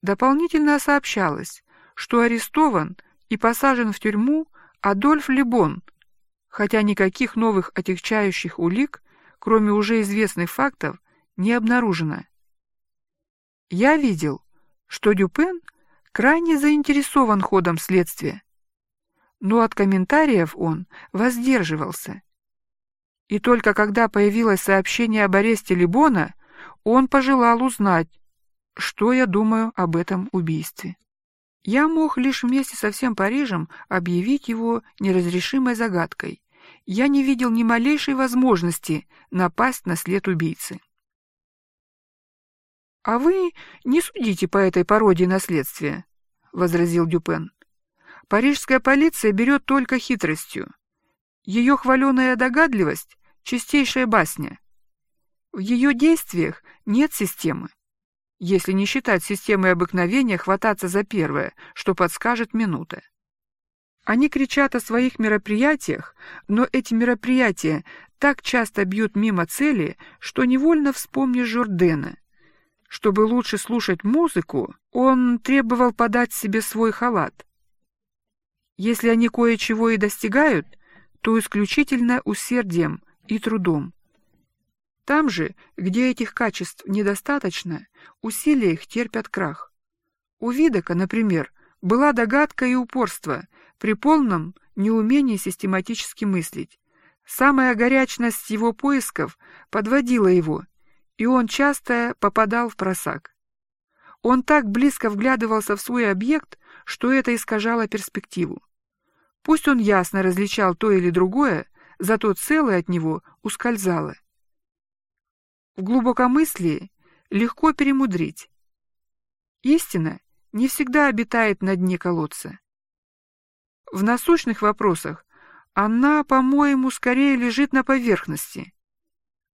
Дополнительно сообщалось, что арестован и посажен в тюрьму Адольф Лебон, хотя никаких новых отягчающих улик, кроме уже известных фактов, не обнаружено. Я видел, что Дюпен крайне заинтересован ходом следствия, но от комментариев он воздерживался. И только когда появилось сообщение об аресте Либона, он пожелал узнать, что я думаю об этом убийстве. Я мог лишь вместе со всем Парижем объявить его неразрешимой загадкой. Я не видел ни малейшей возможности напасть на след убийцы. — А вы не судите по этой пародии наследствия, — возразил Дюпен. — Парижская полиция берет только хитростью. Ее хваленая догадливость — чистейшая басня. В ее действиях нет системы, если не считать системой обыкновения хвататься за первое, что подскажет минута. Они кричат о своих мероприятиях, но эти мероприятия так часто бьют мимо цели, что невольно вспомнишь Жордена — чтобы лучше слушать музыку, он требовал подать себе свой халат. Если они кое-чего и достигают, то исключительно усердием и трудом. Там же, где этих качеств недостаточно, усилия их терпят крах. У Видока, например, была догадка и упорство при полном неумении систематически мыслить. Самая горячность его поисков подводила его, и он часто попадал в просак. Он так близко вглядывался в свой объект, что это искажало перспективу. Пусть он ясно различал то или другое, зато целое от него ускользало. В глубокомыслии легко перемудрить. Истина не всегда обитает на дне колодца. В насущных вопросах она, по-моему, скорее лежит на поверхности.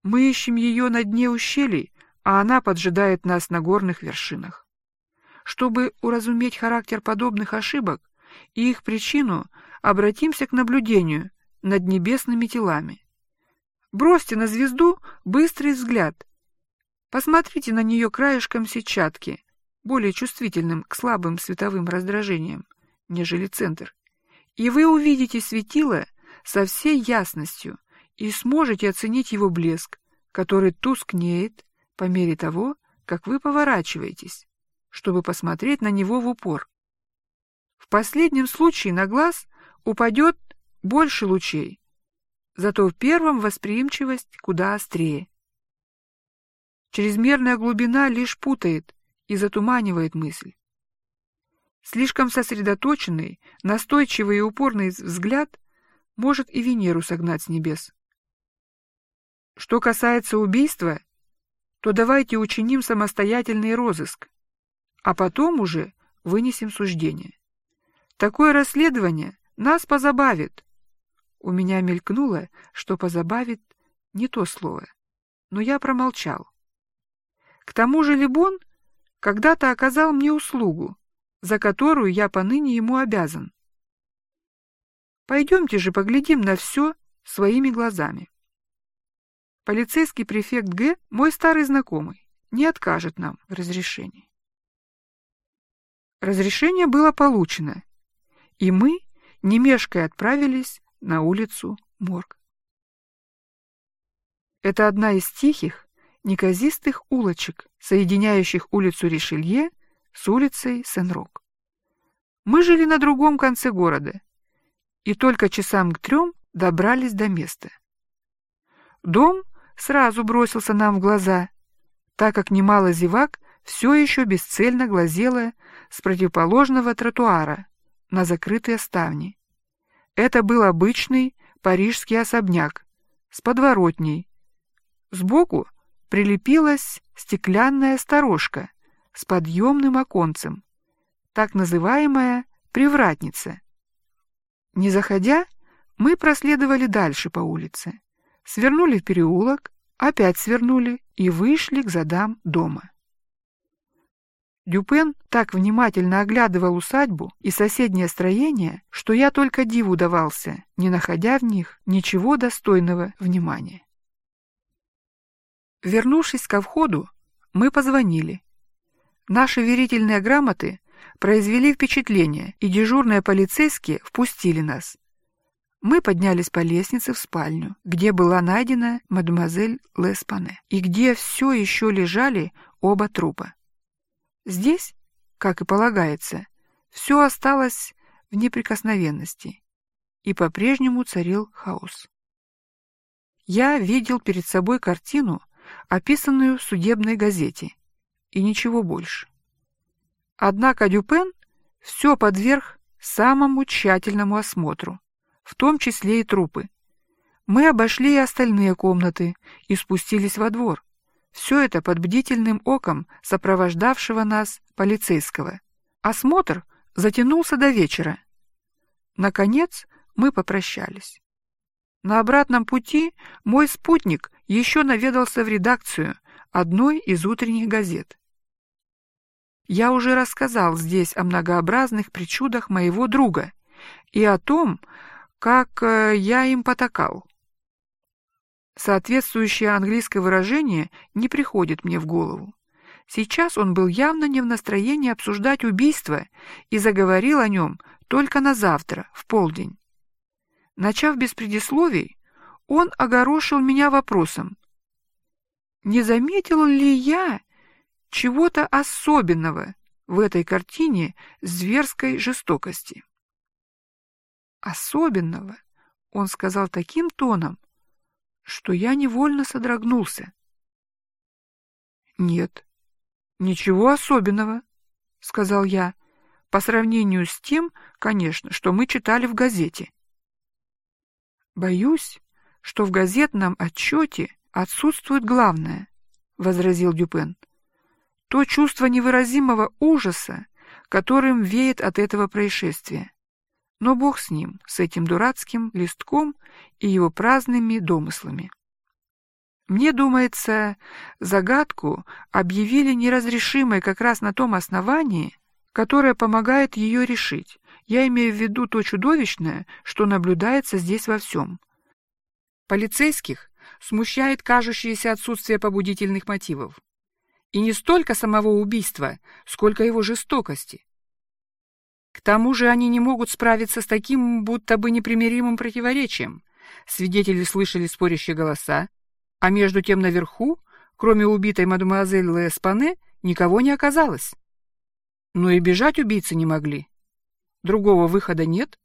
Мы ищем ее на дне ущелий, а она поджидает нас на горных вершинах. Чтобы уразуметь характер подобных ошибок и их причину, обратимся к наблюдению над небесными телами. Бросьте на звезду быстрый взгляд. Посмотрите на нее краешком сетчатки, более чувствительным к слабым световым раздражениям, нежели центр, и вы увидите светило со всей ясностью — и сможете оценить его блеск, который тускнеет по мере того, как вы поворачиваетесь, чтобы посмотреть на него в упор. В последнем случае на глаз упадет больше лучей, зато в первом восприимчивость куда острее. Чрезмерная глубина лишь путает и затуманивает мысль. Слишком сосредоточенный, настойчивый и упорный взгляд может и Венеру согнать с небес. Что касается убийства, то давайте учиним самостоятельный розыск, а потом уже вынесем суждение. Такое расследование нас позабавит. У меня мелькнуло, что позабавит не то слово, но я промолчал. К тому же Либон когда-то оказал мне услугу, за которую я поныне ему обязан. Пойдемте же поглядим на все своими глазами. Полицейский префект Г, мой старый знакомый, не откажет нам в разрешении. Разрешение было получено, и мы, не мешкая, отправились на улицу Морг. Это одна из тихих, неказистых улочек, соединяющих улицу Ришелье с улицей Сен-Рок. Мы жили на другом конце города, и только часам к трем добрались до места. Дом сразу бросился нам в глаза, так как немало зевак все еще бесцельно глазело с противоположного тротуара на закрытые ставни. Это был обычный парижский особняк с подворотней. Сбоку прилепилась стеклянная сторожка с подъемным оконцем, так называемая привратница. Не заходя, мы проследовали дальше по улице свернули в переулок, опять свернули и вышли к задам дома. Дюпен так внимательно оглядывал усадьбу и соседнее строение, что я только диву давался, не находя в них ничего достойного внимания. Вернувшись ко входу, мы позвонили. Наши верительные грамоты произвели впечатление, и дежурные полицейские впустили нас. Мы поднялись по лестнице в спальню, где была найдена мадемуазель Леспане, и где все еще лежали оба трупа. Здесь, как и полагается, все осталось в неприкосновенности, и по-прежнему царил хаос. Я видел перед собой картину, описанную в судебной газете, и ничего больше. Однако Дюпен все подверг самому тщательному осмотру, в том числе и трупы. Мы обошли и остальные комнаты и спустились во двор. Все это под бдительным оком сопровождавшего нас полицейского. Осмотр затянулся до вечера. Наконец мы попрощались. На обратном пути мой спутник еще наведался в редакцию одной из утренних газет. Я уже рассказал здесь о многообразных причудах моего друга и о том, как э, я им потакал. Соответствующее английское выражение не приходит мне в голову. Сейчас он был явно не в настроении обсуждать убийство и заговорил о нем только на завтра, в полдень. Начав без предисловий, он огорошил меня вопросом. Не заметил ли я чего-то особенного в этой картине зверской жестокости? Особенного, он сказал таким тоном, что я невольно содрогнулся. Нет, ничего особенного, сказал я, по сравнению с тем, конечно, что мы читали в газете. Боюсь, что в газетном отчете отсутствует главное, возразил Дюпен. То чувство невыразимого ужаса, которым веет от этого происшествия. Но бог с ним, с этим дурацким листком и его праздными домыслами. Мне думается, загадку объявили неразрешимой как раз на том основании, которое помогает ее решить. Я имею в виду то чудовищное, что наблюдается здесь во всем. Полицейских смущает кажущееся отсутствие побудительных мотивов. И не столько самого убийства, сколько его жестокости. К тому же они не могут справиться с таким будто бы непримиримым противоречием. Свидетели слышали спорящие голоса, а между тем наверху, кроме убитой мадемуазель Леспане, никого не оказалось. Но и бежать убийцы не могли. Другого выхода нет.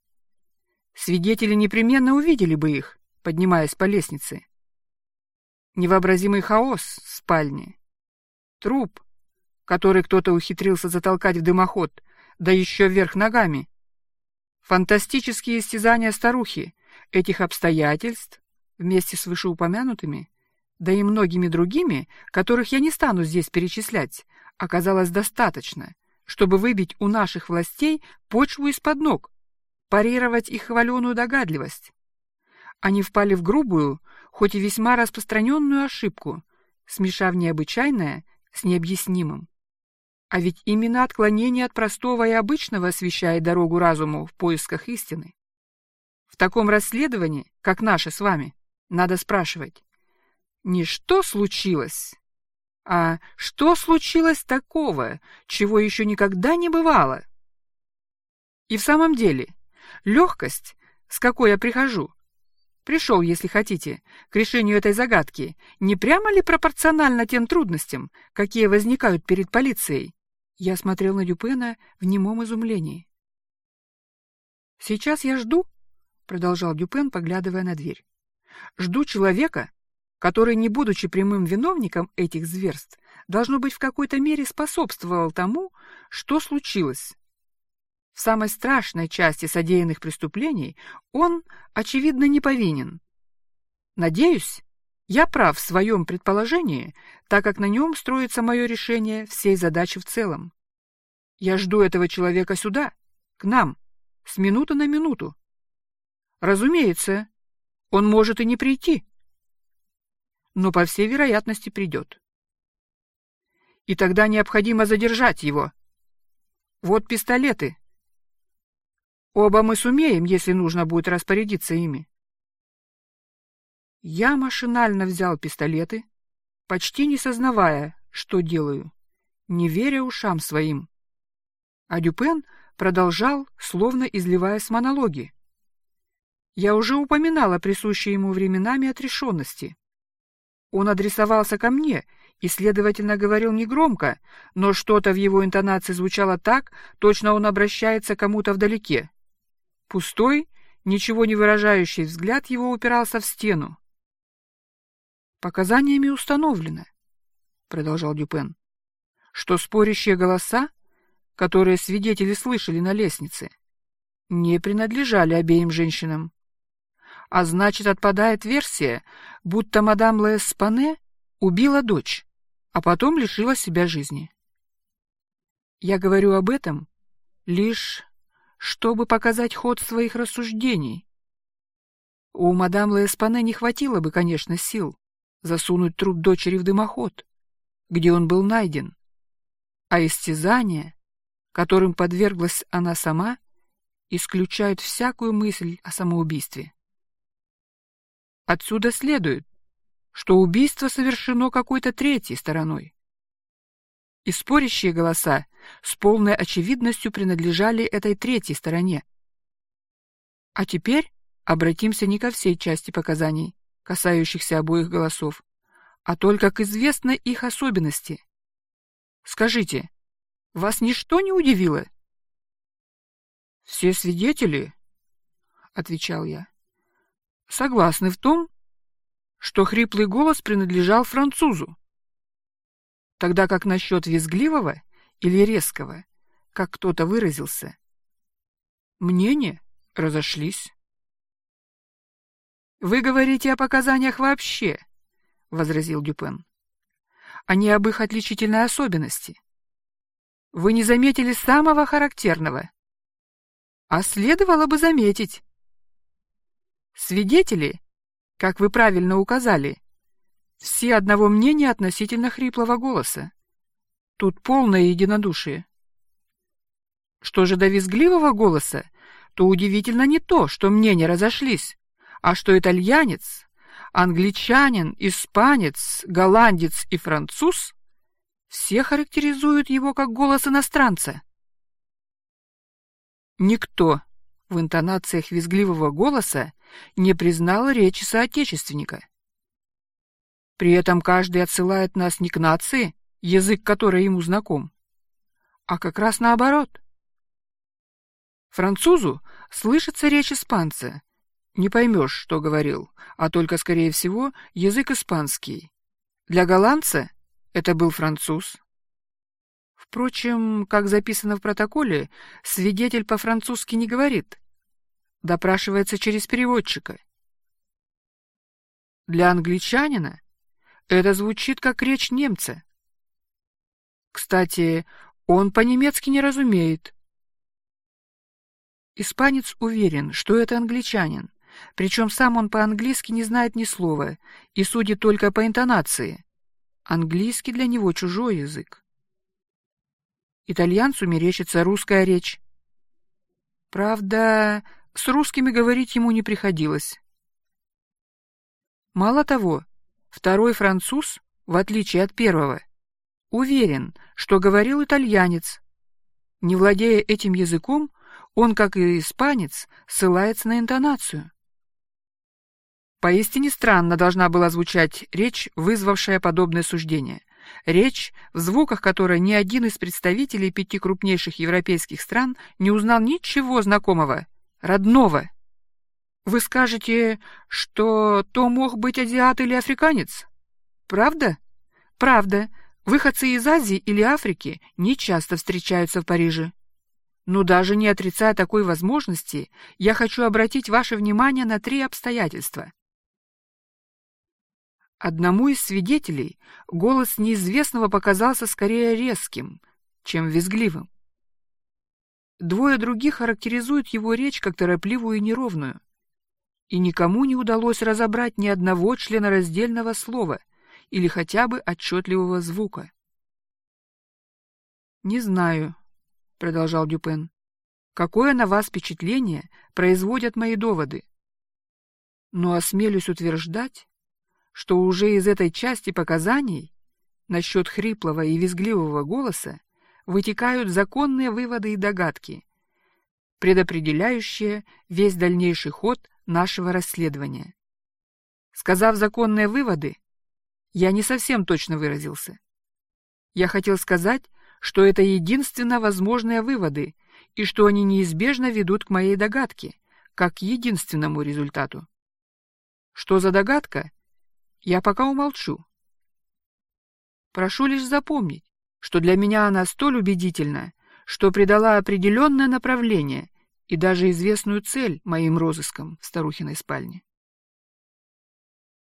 Свидетели непременно увидели бы их, поднимаясь по лестнице. Невообразимый хаос в спальне. Труп, который кто-то ухитрился затолкать в дымоход — да еще вверх ногами. Фантастические истязания старухи этих обстоятельств, вместе с вышеупомянутыми, да и многими другими, которых я не стану здесь перечислять, оказалось достаточно, чтобы выбить у наших властей почву из-под ног, парировать их хваленую догадливость. Они впали в грубую, хоть и весьма распространенную ошибку, смешав необычайное с необъяснимым. А ведь именно отклонение от простого и обычного освещает дорогу разуму в поисках истины. В таком расследовании, как наше с вами, надо спрашивать, не что случилось, а что случилось такого, чего еще никогда не бывало. И в самом деле, легкость, с какой я прихожу, пришел, если хотите, к решению этой загадки, не прямо ли пропорционально тем трудностям, какие возникают перед полицией, я смотрел на Дюпена в немом изумлении. «Сейчас я жду», — продолжал Дюпен, поглядывая на дверь. «Жду человека, который, не будучи прямым виновником этих зверств, должно быть в какой-то мере способствовал тому, что случилось. В самой страшной части содеянных преступлений он, очевидно, не повинен. Надеюсь, я прав в своем предположении, так как на нем строится мое решение всей задачи в целом. Я жду этого человека сюда, к нам, с минуты на минуту. Разумеется, он может и не прийти, но по всей вероятности придет. и тогда необходимо задержать его. Вот пистолеты. Оба мы сумеем, если нужно будет распорядиться ими. Я машинально взял пистолеты, почти не сознавая, что делаю, не веря ушам своим. А Дюпен продолжал, словно изливаясь монологи. Я уже упоминал о присущей ему временами отрешенности. Он адресовался ко мне и, следовательно, говорил негромко, но что-то в его интонации звучало так, точно он обращается к кому-то вдалеке. Пустой, ничего не выражающий взгляд его упирался в стену. «Показаниями установлено», — продолжал Дюпен, — «что спорящие голоса, которые свидетели слышали на лестнице, не принадлежали обеим женщинам а значит, отпадает версия, будто мадам Леспане убила дочь, а потом лишила себя жизни. Я говорю об этом лишь, чтобы показать ход своих рассуждений. У мадам Леспане не хватило бы, конечно, сил засунуть труп дочери в дымоход, где он был найден, а истязания, которым подверглась она сама, исключают всякую мысль о самоубийстве. Отсюда следует, что убийство совершено какой-то третьей стороной. И спорящие голоса с полной очевидностью принадлежали этой третьей стороне. А теперь обратимся не ко всей части показаний, касающихся обоих голосов, а только к известной их особенности. Скажите, вас ничто не удивило? Все свидетели, — отвечал я, согласны в том, что хриплый голос принадлежал французу, тогда как насчет визгливого или резкого, как кто-то выразился, мнения разошлись. «Вы говорите о показаниях вообще», — возразил Дюпен, — «а не об их отличительной особенности. Вы не заметили самого характерного, а следовало бы заметить. Свидетели, как вы правильно указали, все одного мнения относительно хриплого голоса. Тут полное единодушие. Что же до визгливого голоса, то удивительно не то, что мнения разошлись, а что итальянец, англичанин, испанец, голландец и француз все характеризуют его как голос иностранца. Никто в интонациях визгливого голоса не признал речи соотечественника. При этом каждый отсылает нас не к нации, язык которой ему знаком, а как раз наоборот. Французу слышится речь испанца. Не поймешь, что говорил, а только, скорее всего, язык испанский. Для голландца это был француз. Впрочем, как записано в протоколе, свидетель по-французски не говорит. Допрашивается через переводчика. Для англичанина это звучит как речь немца. Кстати, он по-немецки не разумеет. Испанец уверен, что это англичанин, причем сам он по-английски не знает ни слова и судит только по интонации. Английский для него чужой язык. Итальянцу мерещится русская речь. Правда, с русскими говорить ему не приходилось. Мало того, второй француз, в отличие от первого, уверен, что говорил итальянец. Не владея этим языком, он, как и испанец, ссылается на интонацию. Поистине странно должна была звучать речь, вызвавшая подобное суждение. Речь, в звуках которой ни один из представителей пяти крупнейших европейских стран не узнал ничего знакомого, родного. Вы скажете, что то мог быть азиат или африканец? Правда? Правда. Выходцы из Азии или Африки не часто встречаются в Париже. Но даже не отрицая такой возможности, я хочу обратить ваше внимание на три обстоятельства. Одному из свидетелей голос неизвестного показался скорее резким, чем визгливым. Двое других характеризуют его речь как торопливую и неровную. И никому не удалось разобрать ни одного членораздельного слова или хотя бы отчетливого звука. «Не знаю», — продолжал Дюпен, — «какое на вас впечатление производят мои доводы. Но осмелюсь утверждать, что уже из этой части показаний насчет хриплого и визгливого голоса вытекают законные выводы и догадки, предопределяющие весь дальнейший ход нашего расследования. Сказав законные выводы, я не совсем точно выразился. Я хотел сказать, что это единственно возможные выводы и что они неизбежно ведут к моей догадке, как к единственному результату. Что за догадка? Я пока умолчу. Прошу лишь запомнить, что для меня она столь убедительна, что придала определенное направление и даже известную цель моим розыскам в старухиной спальне.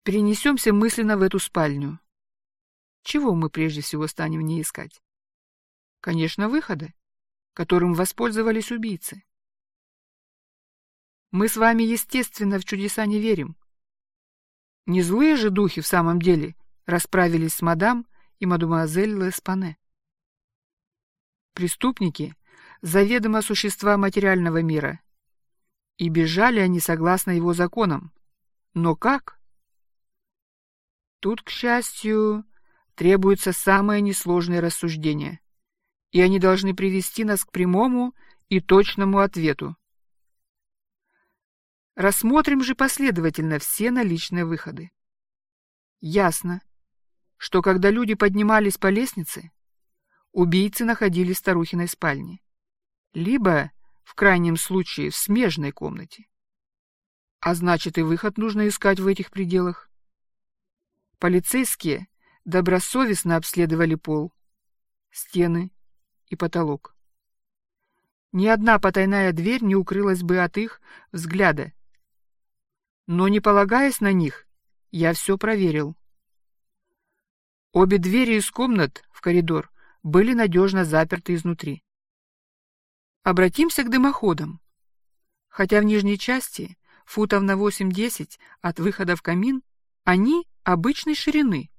Перенесемся мысленно в эту спальню. Чего мы прежде всего станем в ней искать? Конечно, выхода, которым воспользовались убийцы. Мы с вами, естественно, в чудеса не верим. Не злые же духи в самом деле расправились с мадам и мадемуазель Леспане. Преступники — заведомо существа материального мира. И бежали они согласно его законам. Но как? Тут, к счастью, требуется самое несложное рассуждение, и они должны привести нас к прямому и точному ответу. Рассмотрим же последовательно все наличные выходы. Ясно, что когда люди поднимались по лестнице, убийцы находились в старухиной спальне, либо, в крайнем случае, в смежной комнате. А значит, и выход нужно искать в этих пределах. Полицейские добросовестно обследовали пол, стены и потолок. Ни одна потайная дверь не укрылась бы от их взгляда. Но, не полагаясь на них, я все проверил. Обе двери из комнат в коридор были надежно заперты изнутри. Обратимся к дымоходам. Хотя в нижней части, футов на 8-10 от выхода в камин, они обычной ширины,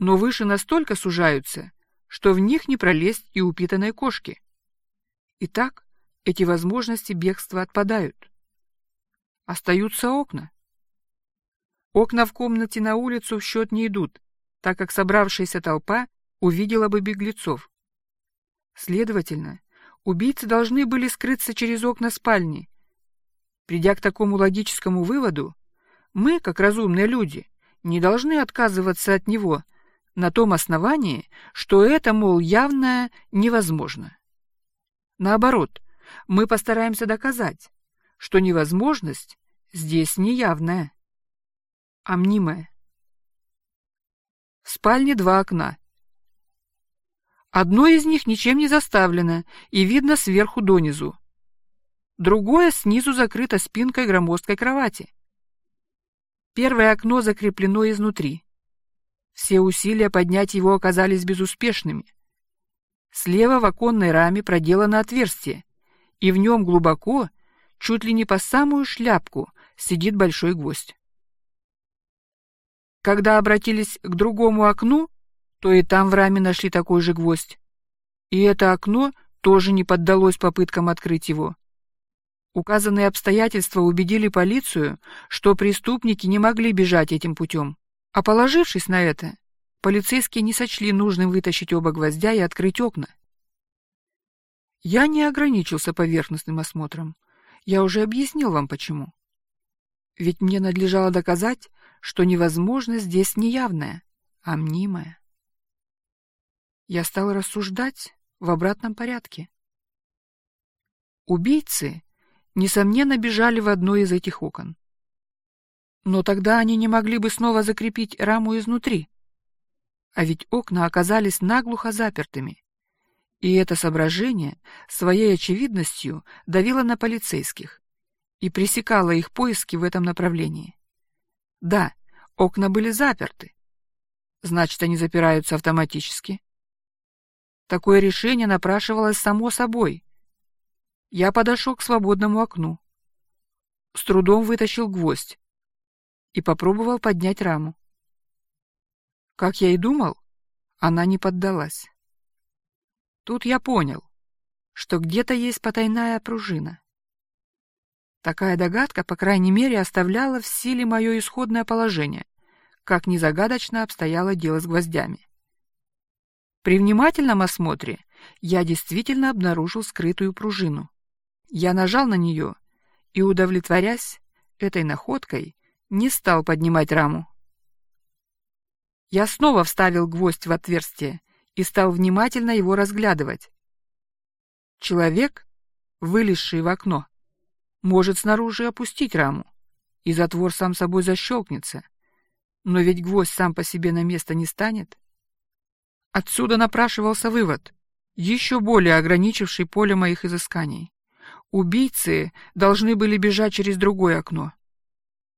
но выше настолько сужаются, что в них не пролезть и упитанной кошки. Итак, эти возможности бегства отпадают. Остаются окна. Окна в комнате на улицу в счет не идут, так как собравшаяся толпа увидела бы беглецов. Следовательно, убийцы должны были скрыться через окна спальни. Придя к такому логическому выводу, мы, как разумные люди, не должны отказываться от него на том основании, что это, мол, явно невозможно. Наоборот, мы постараемся доказать, что невозможность здесь не явная, а мнимая. В спальне два окна. Одно из них ничем не заставлено и видно сверху донизу. Другое снизу закрыто спинкой громоздкой кровати. Первое окно закреплено изнутри. Все усилия поднять его оказались безуспешными. Слева в оконной раме проделано отверстие, и в нем глубоко, чуть ли не по самую шляпку, сидит большой гвоздь. Когда обратились к другому окну, то и там в раме нашли такой же гвоздь. И это окно тоже не поддалось попыткам открыть его. Указанные обстоятельства убедили полицию, что преступники не могли бежать этим путем. А положившись на это, полицейские не сочли нужным вытащить оба гвоздя и открыть окна. Я не ограничился поверхностным осмотром. Я уже объяснил вам почему. Ведь мне надлежало доказать, что невозможность здесь не явная, а мнимая. Я стал рассуждать в обратном порядке. Убийцы, несомненно, бежали в одно из этих окон. Но тогда они не могли бы снова закрепить раму изнутри. А ведь окна оказались наглухо запертыми. И это соображение своей очевидностью давило на полицейских и пресекало их поиски в этом направлении. Да, окна были заперты. Значит, они запираются автоматически. Такое решение напрашивалось само собой. Я подошел к свободному окну. С трудом вытащил гвоздь и попробовал поднять раму. Как я и думал, она не поддалась. Тут я понял, что где-то есть потайная пружина. Такая догадка, по крайней мере, оставляла в силе мое исходное положение, как незагадочно обстояло дело с гвоздями. При внимательном осмотре я действительно обнаружил скрытую пружину. Я нажал на нее и, удовлетворясь этой находкой, не стал поднимать раму. Я снова вставил гвоздь в отверстие и стал внимательно его разглядывать. Человек, вылезший в окно, может снаружи опустить раму, и затвор сам собой защелкнется. Но ведь гвоздь сам по себе на место не станет. Отсюда напрашивался вывод, еще более ограничивший поле моих изысканий. Убийцы должны были бежать через другое окно.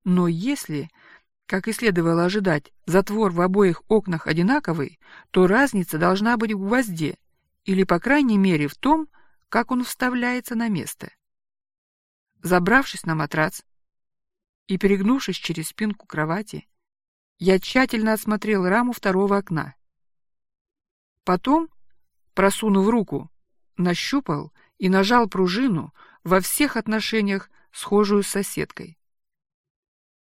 Но если, как и следовало ожидать, затвор в обоих окнах одинаковый, то разница должна быть в гвозде, или, по крайней мере, в том, как он вставляется на место. Забравшись на матрац и перегнувшись через спинку кровати, я тщательно осмотрел раму второго окна. Потом, просунув руку, нащупал и нажал пружину во всех отношениях, схожую с соседкой.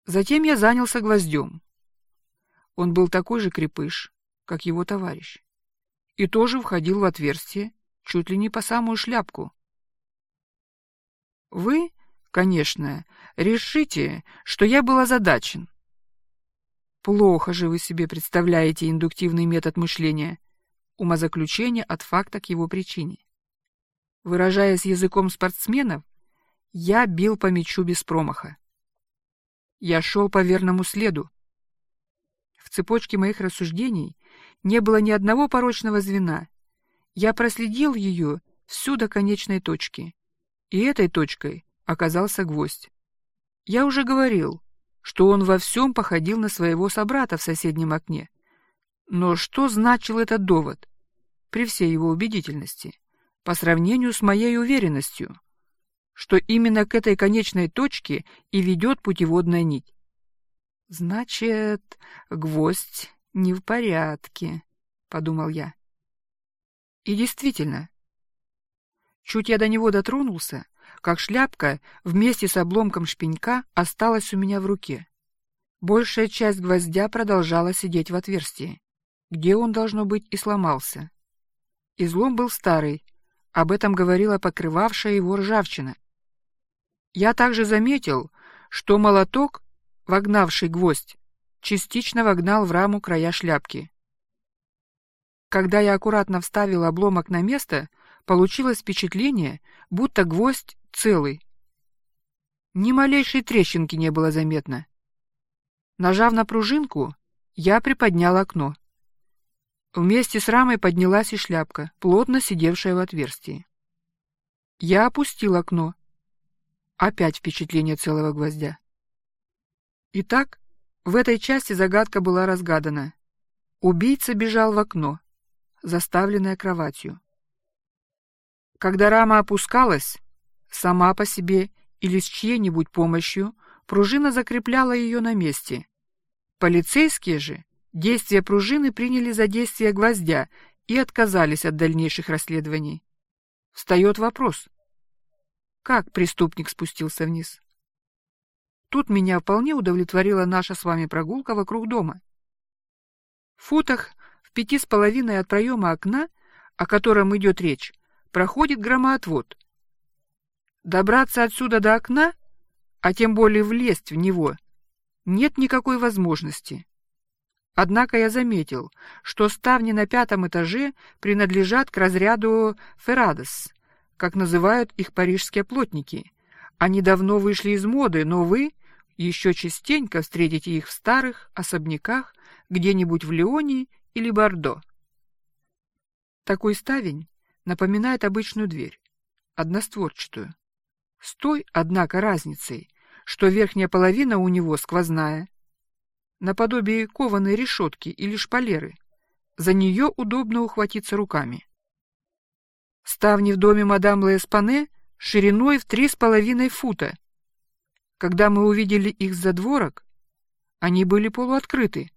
Затем я занялся гвоздем. Он был такой же крепыш, как его товарищ, и тоже входил в отверстие чуть ли не по самую шляпку. Вы конечно, решите, что я был озадачен. Плохо же вы себе представляете индуктивный метод мышления, умозаключение от факта к его причине. Выражаясь языком спортсменов, я бил по мячу без промаха. Я шел по верному следу. В цепочке моих рассуждений не было ни одного порочного звена. Я проследил ее всю до конечной точки. И этой точкой оказался гвоздь. Я уже говорил, что он во всем походил на своего собрата в соседнем окне. Но что значил этот довод, при всей его убедительности, по сравнению с моей уверенностью, что именно к этой конечной точке и ведет путеводная нить? Значит, гвоздь не в порядке, — подумал я. И действительно, чуть я до него дотронулся, как шляпка вместе с обломком шпенька осталась у меня в руке. Большая часть гвоздя продолжала сидеть в отверстии, где он, должно быть, и сломался. Излом был старый, об этом говорила покрывавшая его ржавчина. Я также заметил, что молоток, вогнавший гвоздь, частично вогнал в раму края шляпки. Когда я аккуратно вставил обломок на место, получилось впечатление, будто гвоздь целый. Ни малейшей трещинки не было заметно. Нажав на пружинку, я приподнял окно. Вместе с рамой поднялась и шляпка, плотно сидевшая в отверстии. Я опустил окно. Опять впечатление целого гвоздя. Итак, в этой части загадка была разгадана. Убийца бежал в окно, заставленное кроватью. Когда рама опускалась, сама по себе или с чьей-нибудь помощью, пружина закрепляла ее на месте. Полицейские же действия пружины приняли за действие гвоздя и отказались от дальнейших расследований. Встает вопрос. Как преступник спустился вниз? Тут меня вполне удовлетворила наша с вами прогулка вокруг дома. В футах в пяти с половиной от проема окна, о котором идет речь, проходит громоотвод. Добраться отсюда до окна, а тем более влезть в него, нет никакой возможности. Однако я заметил, что ставни на пятом этаже принадлежат к разряду «феррадос», как называют их парижские плотники. Они давно вышли из моды, но вы еще частенько встретите их в старых особняках где-нибудь в Лионе или Бордо. Такой ставень напоминает обычную дверь, одностворчатую. С той, однако, разницей, что верхняя половина у него сквозная, наподобие кованой решетки или шпалеры. За нее удобно ухватиться руками. Ставни в доме мадам Леспане шириной в три с половиной фута. Когда мы увидели их с задворок, они были полуоткрыты,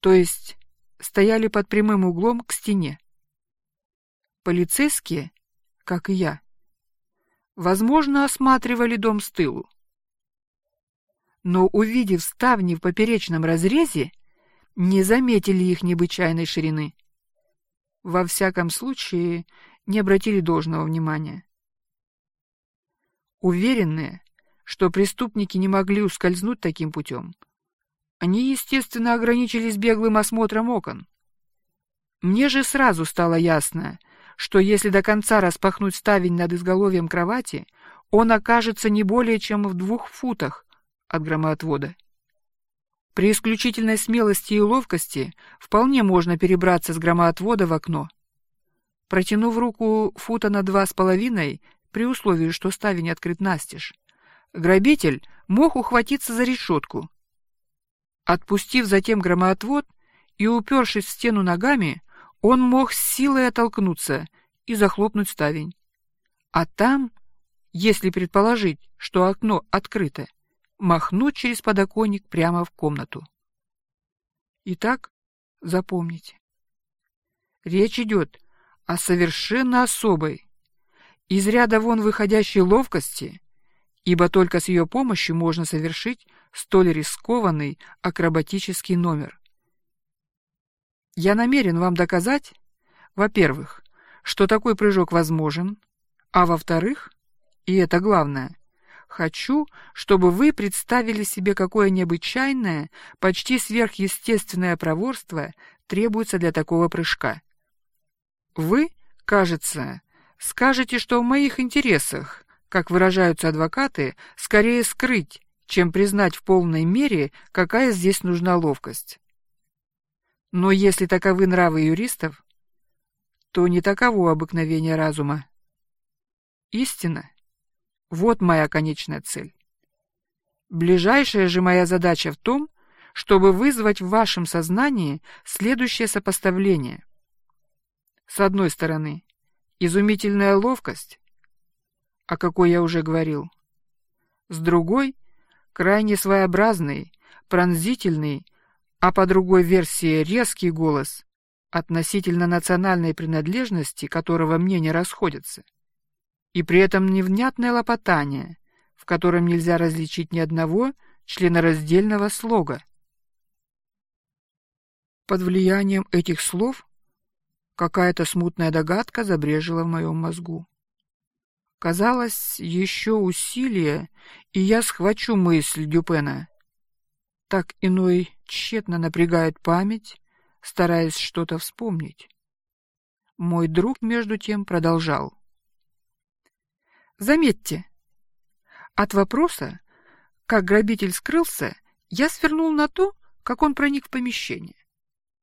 то есть стояли под прямым углом к стене. Полицейские, как и я, возможно, осматривали дом с тылу. Но, увидев ставни в поперечном разрезе, не заметили их необычайной ширины. Во всяком случае, не обратили должного внимания. Уверенные, что преступники не могли ускользнуть таким путем, они, естественно, ограничились беглым осмотром окон. Мне же сразу стало ясно, что если до конца распахнуть ставень над изголовьем кровати, он окажется не более чем в двух футах от громоотвода. При исключительной смелости и ловкости вполне можно перебраться с громоотвода в окно. Протянув руку фута на два с половиной, при условии, что ставень открыт настежь, грабитель мог ухватиться за решетку. Отпустив затем громоотвод и упершись в стену ногами, он мог с силой оттолкнуться и захлопнуть ставень. А там, если предположить, что окно открыто, махнуть через подоконник прямо в комнату. Итак, запомните. Речь идет о совершенно особой, из ряда вон выходящей ловкости, ибо только с ее помощью можно совершить столь рискованный акробатический номер. Я намерен вам доказать, во-первых, что такой прыжок возможен, а во-вторых, и это главное, хочу, чтобы вы представили себе, какое необычайное, почти сверхъестественное проворство требуется для такого прыжка. Вы, кажется, скажете, что в моих интересах, как выражаются адвокаты, скорее скрыть, чем признать в полной мере, какая здесь нужна ловкость. Но если таковы нравы юристов, то не таково обыкновение разума. Истина — вот моя конечная цель. Ближайшая же моя задача в том, чтобы вызвать в вашем сознании следующее сопоставление. С одной стороны, изумительная ловкость, о какой я уже говорил. С другой — крайне своеобразный, пронзительный, а по другой версии резкий голос, относительно национальной принадлежности которого мнения расходятся, и при этом невнятное лопотание, в котором нельзя различить ни одного членораздельного слога. Под влиянием этих слов какая-то смутная догадка забрежила в моем мозгу. Казалось, еще усилие, и я схвачу мысль Дюпена. Так иной тщетно напрягает память, стараясь что-то вспомнить. Мой друг, между тем, продолжал. Заметьте, от вопроса, как грабитель скрылся, я свернул на то, как он проник в помещение.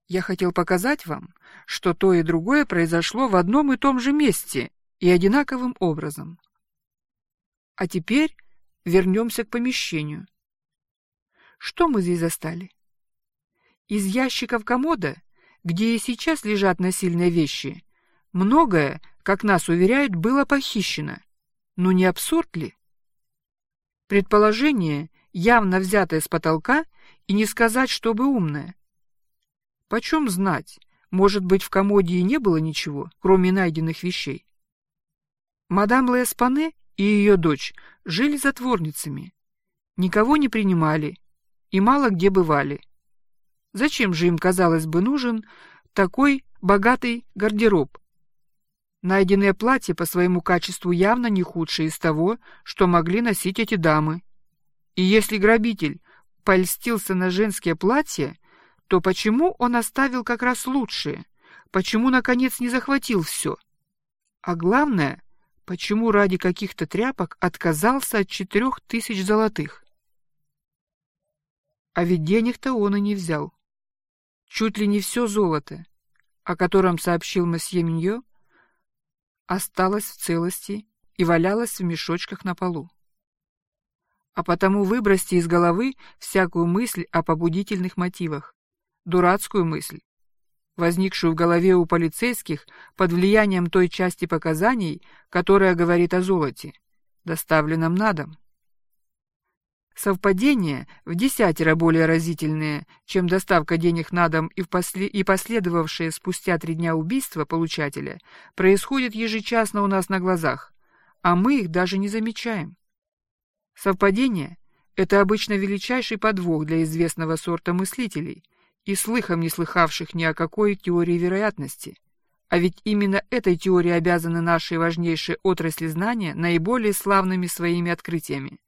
Я хотел показать вам, что то и другое произошло в одном и том же месте и одинаковым образом. А теперь вернемся к помещению. Что мы здесь застали? Из ящиков комода, где и сейчас лежат насильные вещи, многое, как нас уверяют, было похищено. Но не абсурд ли? Предположение, явно взятое с потолка, и не сказать, чтобы умное. Почем знать, может быть, в комоде и не было ничего, кроме найденных вещей? Мадам Леспане и ее дочь жили затворницами, никого не принимали и мало где бывали. Зачем же им, казалось бы, нужен такой богатый гардероб? Найденное платье по своему качеству явно не худшее из того, что могли носить эти дамы. И если грабитель польстился на женские платья, то почему он оставил как раз лучшие? Почему, наконец, не захватил все? А главное, почему ради каких-то тряпок отказался от четырех тысяч золотых? А ведь денег-то он и не взял чуть ли не все золото, о котором сообщил месье Миньо, осталось в целости и валялось в мешочках на полу. А потому выбросьте из головы всякую мысль о побудительных мотивах, дурацкую мысль, возникшую в голове у полицейских под влиянием той части показаний, которая говорит о золоте, доставленном на дом. Совпадения в десятеро более разительные, чем доставка денег на дом и, после... и последовавшее спустя три дня убийство получателя, происходят ежечасно у нас на глазах, а мы их даже не замечаем. Совпадение — это обычно величайший подвох для известного сорта мыслителей и слыхом не слыхавших ни о какой теории вероятности. А ведь именно этой теории обязаны наши важнейшие отрасли знания наиболее славными своими открытиями.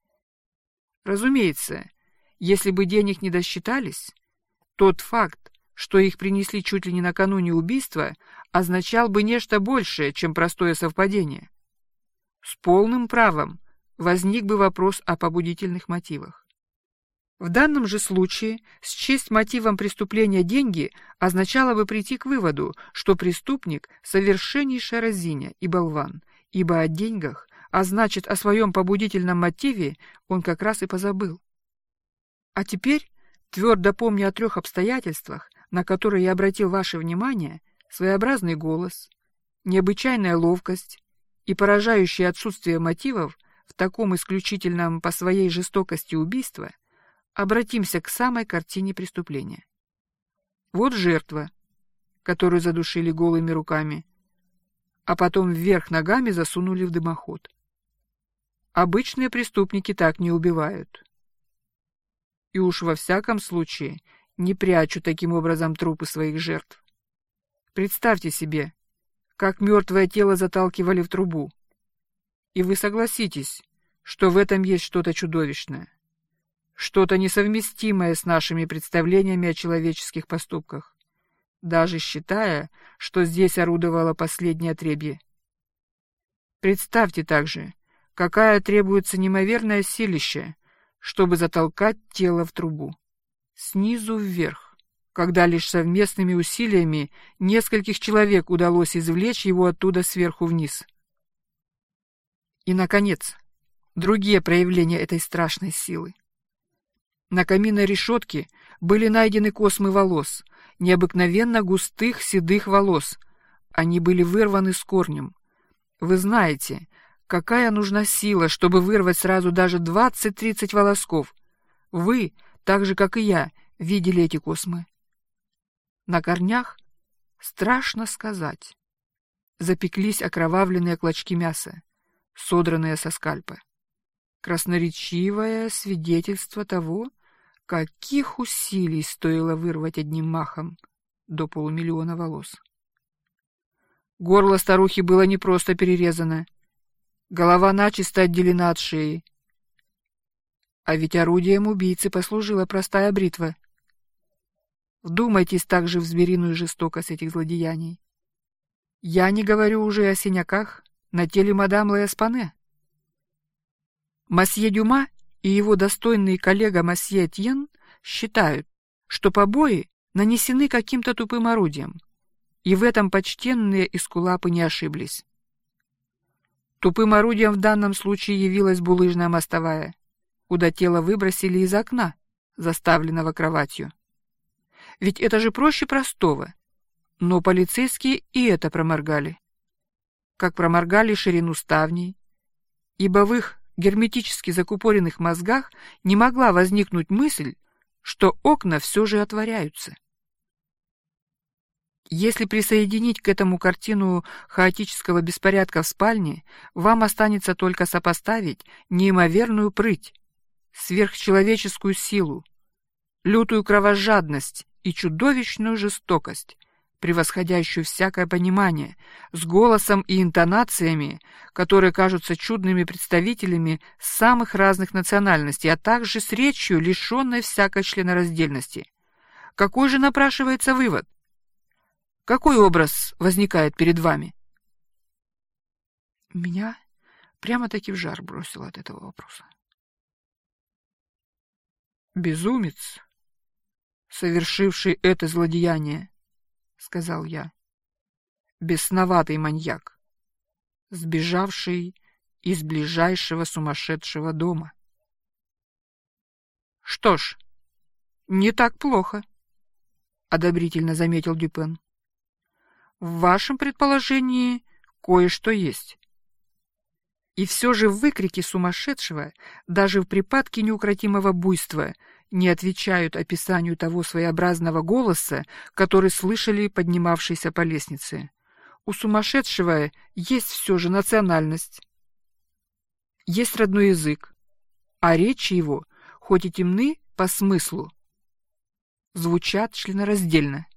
Разумеется, если бы денег не досчитались, тот факт, что их принесли чуть ли не накануне убийства, означал бы нечто большее, чем простое совпадение. С полным правом возник бы вопрос о побудительных мотивах. В данном же случае счесть мотивом преступления деньги означало бы прийти к выводу, что преступник — совершеннейшая разиня и болван, ибо о деньгах а значит, о своем побудительном мотиве он как раз и позабыл. А теперь, твердо помня о трех обстоятельствах, на которые я обратил ваше внимание, своеобразный голос, необычайная ловкость и поражающее отсутствие мотивов в таком исключительном по своей жестокости убийства, обратимся к самой картине преступления. Вот жертва, которую задушили голыми руками, а потом вверх ногами засунули в дымоход. Обычные преступники так не убивают. И уж во всяком случае не прячут таким образом трупы своих жертв. Представьте себе, как мертвое тело заталкивали в трубу. И вы согласитесь, что в этом есть что-то чудовищное, что-то несовместимое с нашими представлениями о человеческих поступках, даже считая, что здесь орудовало последнее отребье. Представьте также, какая требуется неимоверное силище, чтобы затолкать тело в трубу. Снизу вверх, когда лишь совместными усилиями нескольких человек удалось извлечь его оттуда сверху вниз. И, наконец, другие проявления этой страшной силы. На каминной решетке были найдены космы волос, необыкновенно густых седых волос. Они были вырваны с корнем. Вы знаете, Какая нужна сила, чтобы вырвать сразу даже двадцать-тридцать волосков? Вы, так же, как и я, видели эти космы. На корнях, страшно сказать, запеклись окровавленные клочки мяса, содранные со скальпа. Красноречивое свидетельство того, каких усилий стоило вырвать одним махом до полумиллиона волос. Горло старухи было не просто перерезано, Голова начисто отделена от шеи. А ведь орудием убийцы послужила простая бритва. Вдумайтесь также в звериную жестокость этих злодеяний. Я не говорю уже о синяках на теле мадам Лаэспане. Масье Дюма и его достойный коллега Масье Тьен считают, что побои нанесены каким-то тупым орудием, и в этом почтенные эскулапы не ошиблись. Тупым орудием в данном случае явилась булыжная мостовая, куда тело выбросили из окна, заставленного кроватью. Ведь это же проще простого. Но полицейские и это проморгали. Как проморгали ширину ставней, ибо в их герметически закупоренных мозгах не могла возникнуть мысль, что окна все же отворяются. Если присоединить к этому картину хаотического беспорядка в спальне, вам останется только сопоставить неимоверную прыть, сверхчеловеческую силу, лютую кровожадность и чудовищную жестокость, превосходящую всякое понимание, с голосом и интонациями, которые кажутся чудными представителями самых разных национальностей, а также с речью, лишенной всякой членораздельности. Какой же напрашивается вывод? Какой образ возникает перед вами? Меня прямо-таки в жар бросило от этого вопроса. «Безумец, совершивший это злодеяние», — сказал я. «Бесноватый маньяк, сбежавший из ближайшего сумасшедшего дома». «Что ж, не так плохо», — одобрительно заметил Дюпен. В вашем предположении кое-что есть. И все же в выкрике сумасшедшего, даже в припадке неукротимого буйства, не отвечают описанию того своеобразного голоса, который слышали поднимавшиеся по лестнице. У сумасшедшего есть все же национальность, есть родной язык, а речи его, хоть и темны по смыслу, звучат членораздельно.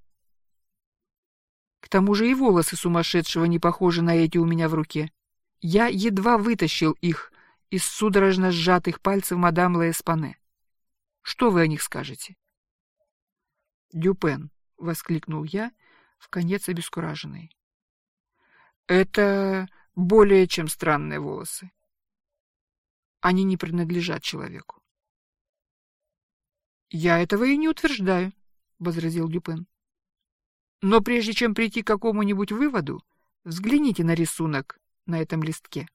К тому же и волосы сумасшедшего не похожи на эти у меня в руке. Я едва вытащил их из судорожно сжатых пальцев мадам Лаэспане. Что вы о них скажете? «Дюпен», — воскликнул я, в конец обескураженный. «Это более чем странные волосы. Они не принадлежат человеку. «Я этого и не утверждаю», — возразил Дюпен. «Но прежде чем прийти к какому-нибудь выводу, взгляните на рисунок на этом листке.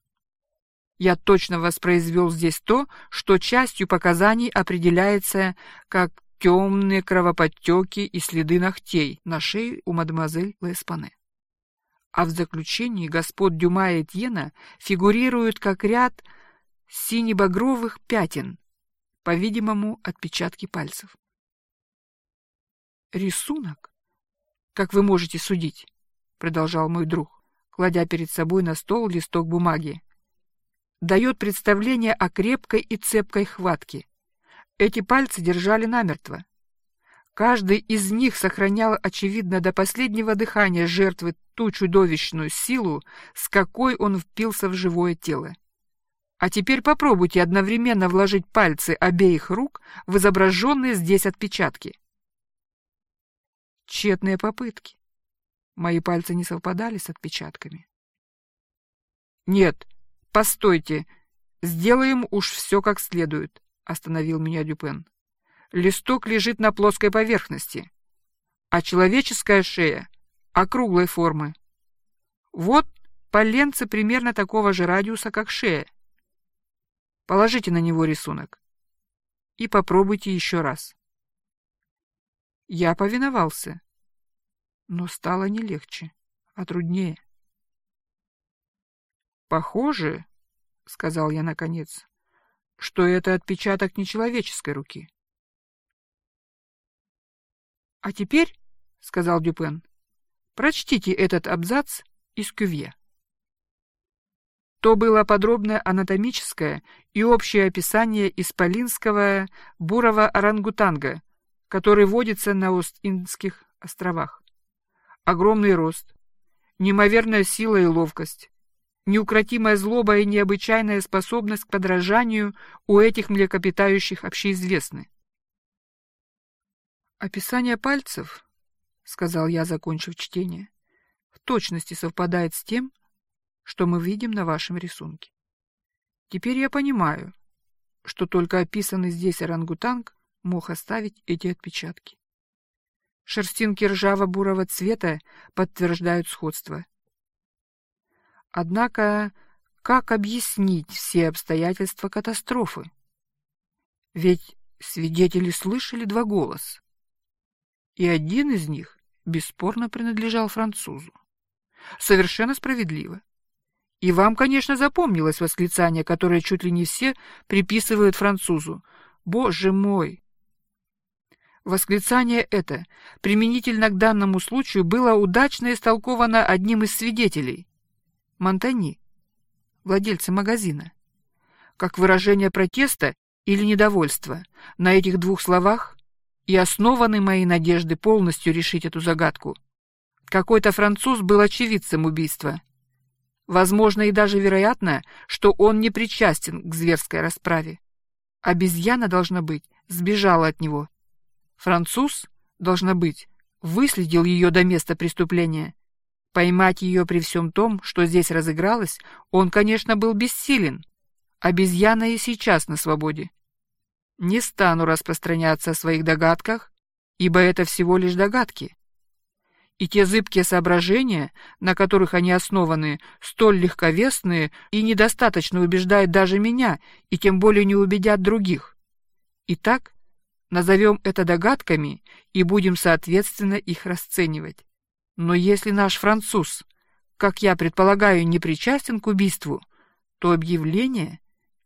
Я точно воспроизвел здесь то, что частью показаний определяется как темные кровоподтеки и следы ногтей на шее у мадемуазель Леспане. А в заключении господ Дюма и Этьена фигурируют как ряд сине-багровых пятен, по-видимому, отпечатки пальцев. «Рисунок, как вы можете судить», — продолжал мой друг, кладя перед собой на стол листок бумаги, дает представление о крепкой и цепкой хватке. Эти пальцы держали намертво. Каждый из них сохранял, очевидно, до последнего дыхания жертвы ту чудовищную силу, с какой он впился в живое тело. А теперь попробуйте одновременно вложить пальцы обеих рук в изображенные здесь отпечатки. Тщетные попытки. Мои пальцы не совпадали с отпечатками. «Нет, постойте, сделаем уж все как следует», — остановил меня Дюпен. «Листок лежит на плоской поверхности, а человеческая шея — округлой формы. Вот поленцы примерно такого же радиуса, как шея. Положите на него рисунок. И попробуйте еще раз. Я повиновался, но стало не легче, а труднее. «Похоже, — сказал я наконец, — что это отпечаток нечеловеческой руки». «А теперь, — сказал Дюпен, — прочтите этот абзац из Кювье». То было подробное анатомическое и общее описание исполинского бурого орангутанга, который водится на Ост-Индских островах. Огромный рост, неимоверная сила и ловкость, неукротимая злоба и необычайная способность к подражанию у этих млекопитающих общеизвестны. «Описание пальцев, — сказал я, закончив чтение, — в точности совпадает с тем, что мы видим на вашем рисунке. Теперь я понимаю, что только описанный здесь орангутанг мог оставить эти отпечатки. Шерстинки ржаво-бурого цвета подтверждают сходство. Однако, как объяснить все обстоятельства катастрофы? Ведь свидетели слышали два голоса, и один из них бесспорно принадлежал французу. Совершенно справедливо. И вам, конечно, запомнилось восклицание, которое чуть ли не все приписывают французу. «Боже мой!» Восклицание это, применительно к данному случаю, было удачно истолковано одним из свидетелей — Монтани, владельца магазина, как выражение протеста или недовольства. На этих двух словах и основаны мои надежды полностью решить эту загадку. Какой-то француз был очевидцем убийства — Возможно и даже вероятно, что он не причастен к зверской расправе. Обезьяна, должна быть, сбежала от него. Француз, должна быть, выследил ее до места преступления. Поймать ее при всем том, что здесь разыгралось, он, конечно, был бессилен. Обезьяна и сейчас на свободе. Не стану распространяться о своих догадках, ибо это всего лишь догадки и те зыбкие соображения, на которых они основаны, столь легковесные и недостаточно убеждают даже меня, и тем более не убедят других. Итак, назовем это догадками и будем соответственно их расценивать. Но если наш француз, как я предполагаю, не причастен к убийству, то объявление,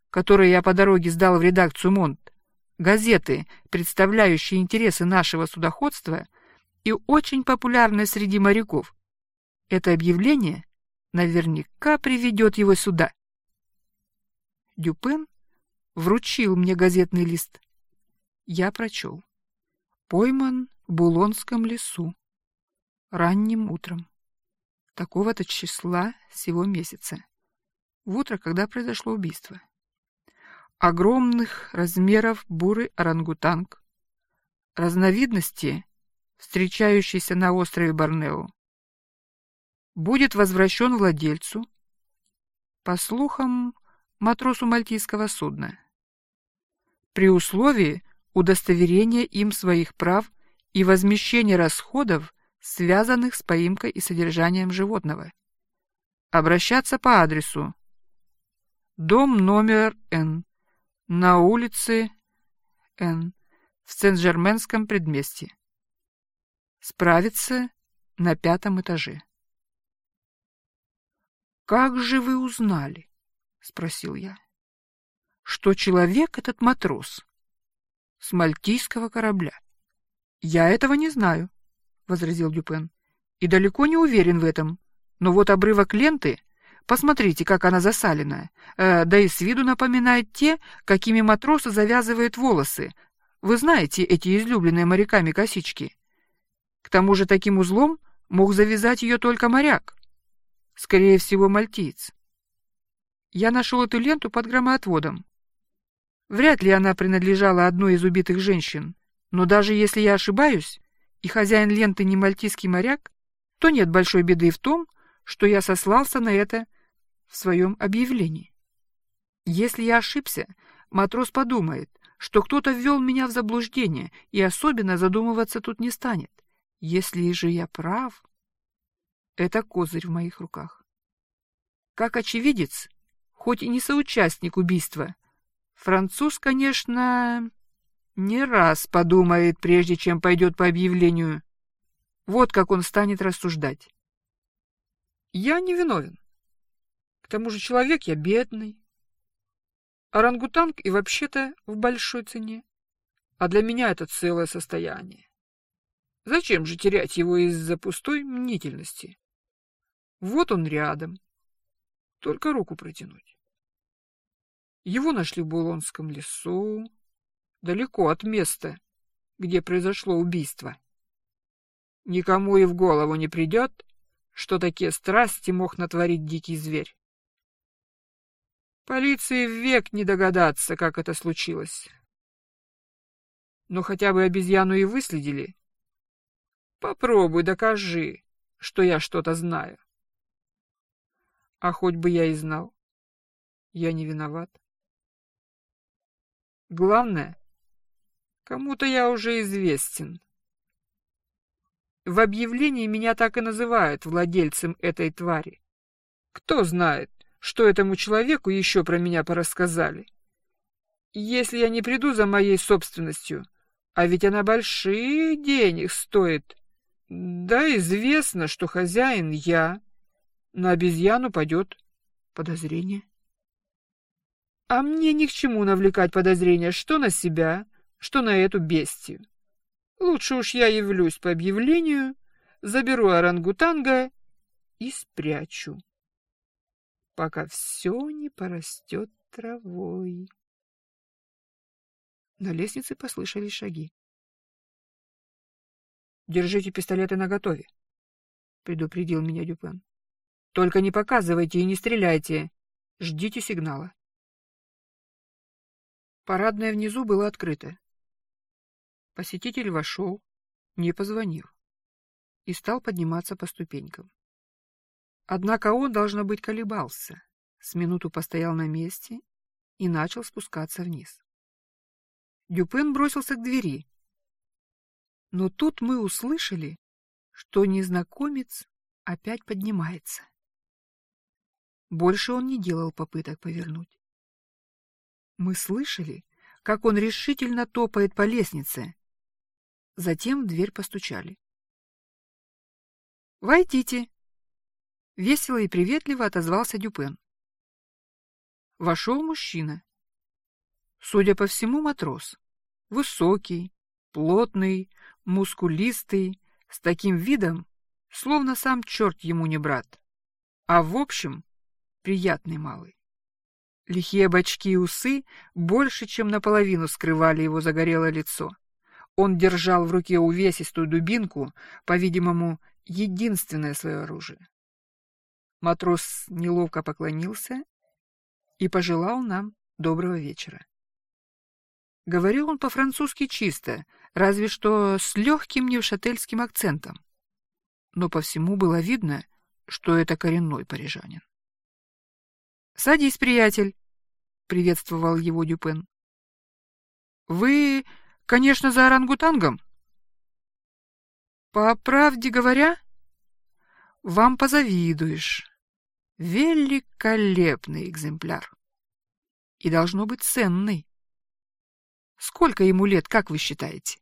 которое я по дороге сдал в редакцию «Монт», газеты, представляющие интересы нашего судоходства и очень популярное среди моряков, это объявление наверняка приведет его сюда. Дюпен вручил мне газетный лист. Я прочел. Пойман в Булонском лесу. Ранним утром. Такого-то числа сего месяца. В утро, когда произошло убийство. Огромных размеров бурый орангутанг. Разновидности, встречающиеся на острове Борнео. Будет возвращен владельцу. По слухам, матросу мальтийского судна. При условии удостоверения им своих прав и возмещения расходов, связанных с поимкой и содержанием животного. Обращаться по адресу. Дом номер Н. На улице Н. В Сен-Жерменском предместье. Справиться на пятом этаже. «Как же вы узнали?» — спросил я. «Что человек этот матрос? С мальтийского корабля?» «Я этого не знаю», — возразил Дюпен. «И далеко не уверен в этом. Но вот обрывок ленты... Посмотрите, как она засалена. Э, да и с виду напоминает те, какими матросы завязывают волосы. Вы знаете эти излюбленные моряками косички. К тому же таким узлом мог завязать ее только моряк. Скорее всего, мальтиец. Я нашел эту ленту под громоотводом. Вряд ли она принадлежала одной из убитых женщин, но даже если я ошибаюсь, и хозяин ленты не мальтийский моряк, то нет большой беды в том, что я сослался на это в своем объявлении. Если я ошибся, матрос подумает, что кто-то ввел меня в заблуждение и особенно задумываться тут не станет. Если же я прав, это козырь в моих руках. Как очевидец, хоть и не соучастник убийства. Француз, конечно, не раз подумает, прежде чем пойдет по объявлению. Вот как он станет рассуждать. Я не виновен. К тому же человек я бедный. Орангутанг и вообще-то в большой цене. А для меня это целое состояние. Зачем же терять его из-за пустой мнительности? Вот он рядом. Только руку протянуть. Его нашли в Булонском лесу, далеко от места, где произошло убийство. Никому и в голову не придет, что такие страсти мог натворить дикий зверь. Полиции век не догадаться, как это случилось. Но хотя бы обезьяну и выследили. Попробуй докажи, что я что-то знаю. А хоть бы я и знал. Я не виноват. Главное, кому-то я уже известен. В объявлении меня так и называют владельцем этой твари. Кто знает, что этому человеку еще про меня порассказали. Если я не приду за моей собственностью, а ведь она большие денег стоит, да известно, что хозяин я, на обезьяну падет подозрение. А мне ни к чему навлекать подозрения что на себя, что на эту бестию. Лучше уж я явлюсь по объявлению, заберу орангутанга и спрячу, пока все не порастет травой. На лестнице послышались шаги. «Держите пистолеты наготове», — предупредил меня Дюпен. Только не показывайте и не стреляйте. Ждите сигнала. Парадное внизу было открыто. Посетитель вошел, не позвонив, и стал подниматься по ступенькам. Однако он, должно быть, колебался, с минуту постоял на месте и начал спускаться вниз. Дюпен бросился к двери. Но тут мы услышали, что незнакомец опять поднимается. Больше он не делал попыток повернуть. Мы слышали, как он решительно топает по лестнице. Затем в дверь постучали. «Войдите!» — весело и приветливо отозвался Дюпен. вошел мужчина. Судя по всему, матрос. Высокий, плотный, мускулистый, с таким видом, словно сам черт ему не брат. А в общем, приятный малый. Лихие бочки и усы больше, чем наполовину скрывали его загорелое лицо. Он держал в руке увесистую дубинку, по-видимому, единственное свое оружие. Матрос неловко поклонился и пожелал нам доброго вечера. Говорил он по-французски чисто, разве что с легким невшательским акцентом. Но по всему было видно, что это коренной парижанин. «Садись, приятель!» — приветствовал его Дюпен. «Вы, конечно, за орангутангом?» «По правде говоря, вам позавидуешь. Великолепный экземпляр. И должно быть ценный. Сколько ему лет, как вы считаете?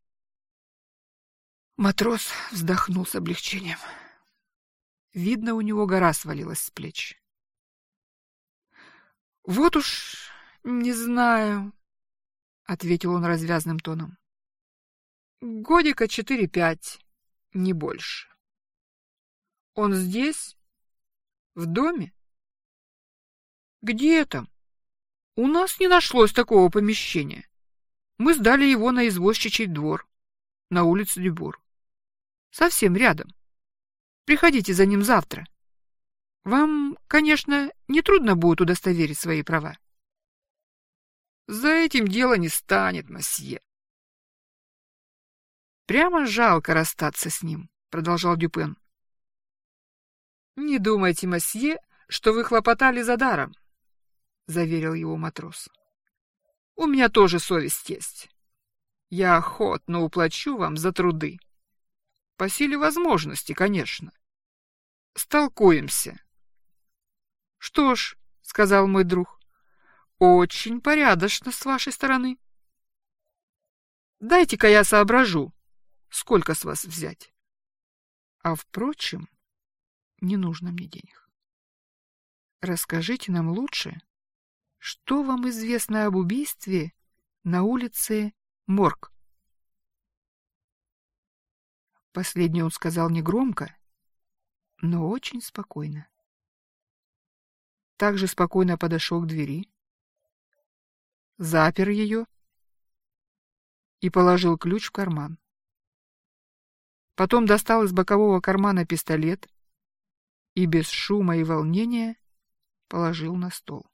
Матрос вздохнул с облегчением. Видно, у него гора свалилась с плеч. Вот уж не знаю, ответил он развязным тоном. Годика четыре-пять, не больше. Он здесь? В доме? Где там? У нас не нашлось такого помещения. Мы сдали его на извозчичий двор, на улице Дюбур. Совсем рядом. Приходите за ним завтра. Вам, конечно, не трудно будет удостоверить свои права. За этим дело не станет, мосье. Прямо жалко расстаться с ним, продолжал Дюпен. Не думайте, мосье, что вы хлопотали за даром, заверил его матрос. У меня тоже совесть есть. Я охотно уплачу вам за труды. По силе возможности, конечно. Столкуемся. Что ж, сказал мой друг, очень порядочно с вашей стороны. Дайте-ка я соображу, сколько с вас взять. А впрочем, не нужно мне денег. Расскажите нам лучше, что вам известно об убийстве на улице Морг? Последнее он сказал негромко, но очень спокойно. Также спокойно подошел к двери, запер ее и положил ключ в карман. Потом достал из бокового кармана пистолет и без шума и волнения положил на стол.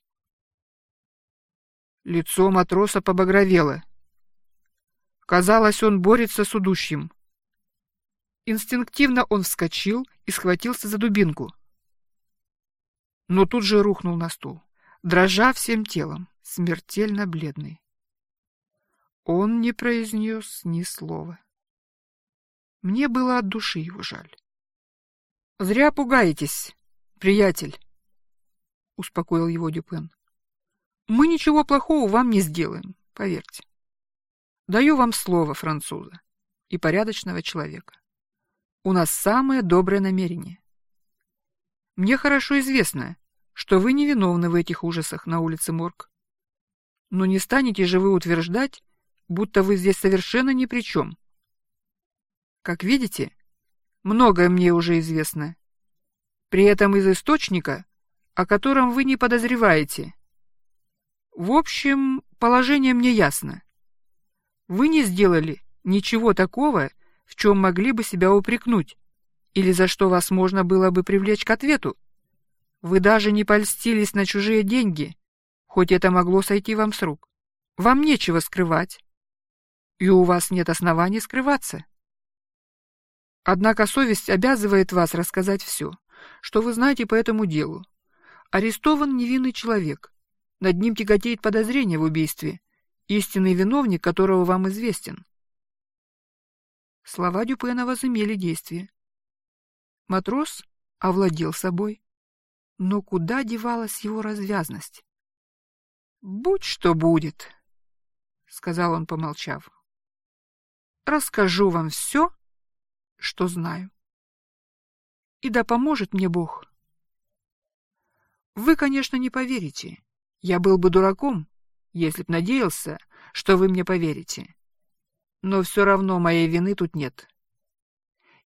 Лицо матроса побагровело. Казалось, он борется с удушьем. Инстинктивно он вскочил и схватился за дубинку. Но тут же рухнул на стул, дрожа всем телом, смертельно бледный. Он не произнес ни слова. Мне было от души его жаль. — Зря пугаетесь, приятель, — успокоил его Дюпен. Мы ничего плохого вам не сделаем, поверьте. Даю вам слово француза и порядочного человека. У нас самое доброе намерение. Мне хорошо известно, что вы невиновны в этих ужасах на улице Морг. Но не станете же вы утверждать, будто вы здесь совершенно ни при чем. Как видите, многое мне уже известно. При этом из источника, о котором вы не подозреваете, в общем, положение мне ясно. Вы не сделали ничего такого, в чем могли бы себя упрекнуть, или за что вас можно было бы привлечь к ответу. Вы даже не польстились на чужие деньги, хоть это могло сойти вам с рук. Вам нечего скрывать, и у вас нет оснований скрываться. Однако совесть обязывает вас рассказать все, что вы знаете по этому делу. Арестован невинный человек, над ним тяготеет подозрение в убийстве, истинный виновник которого вам известен. Слова Дюпена возымели действие. Матрос овладел собой. Но куда девалась его развязность? «Будь что будет», — сказал он, помолчав. «Расскажу вам все, что знаю. И да поможет мне Бог. Вы, конечно, не поверите, Я был бы дураком, если б надеялся, что вы мне поверите. Но все равно моей вины тут нет.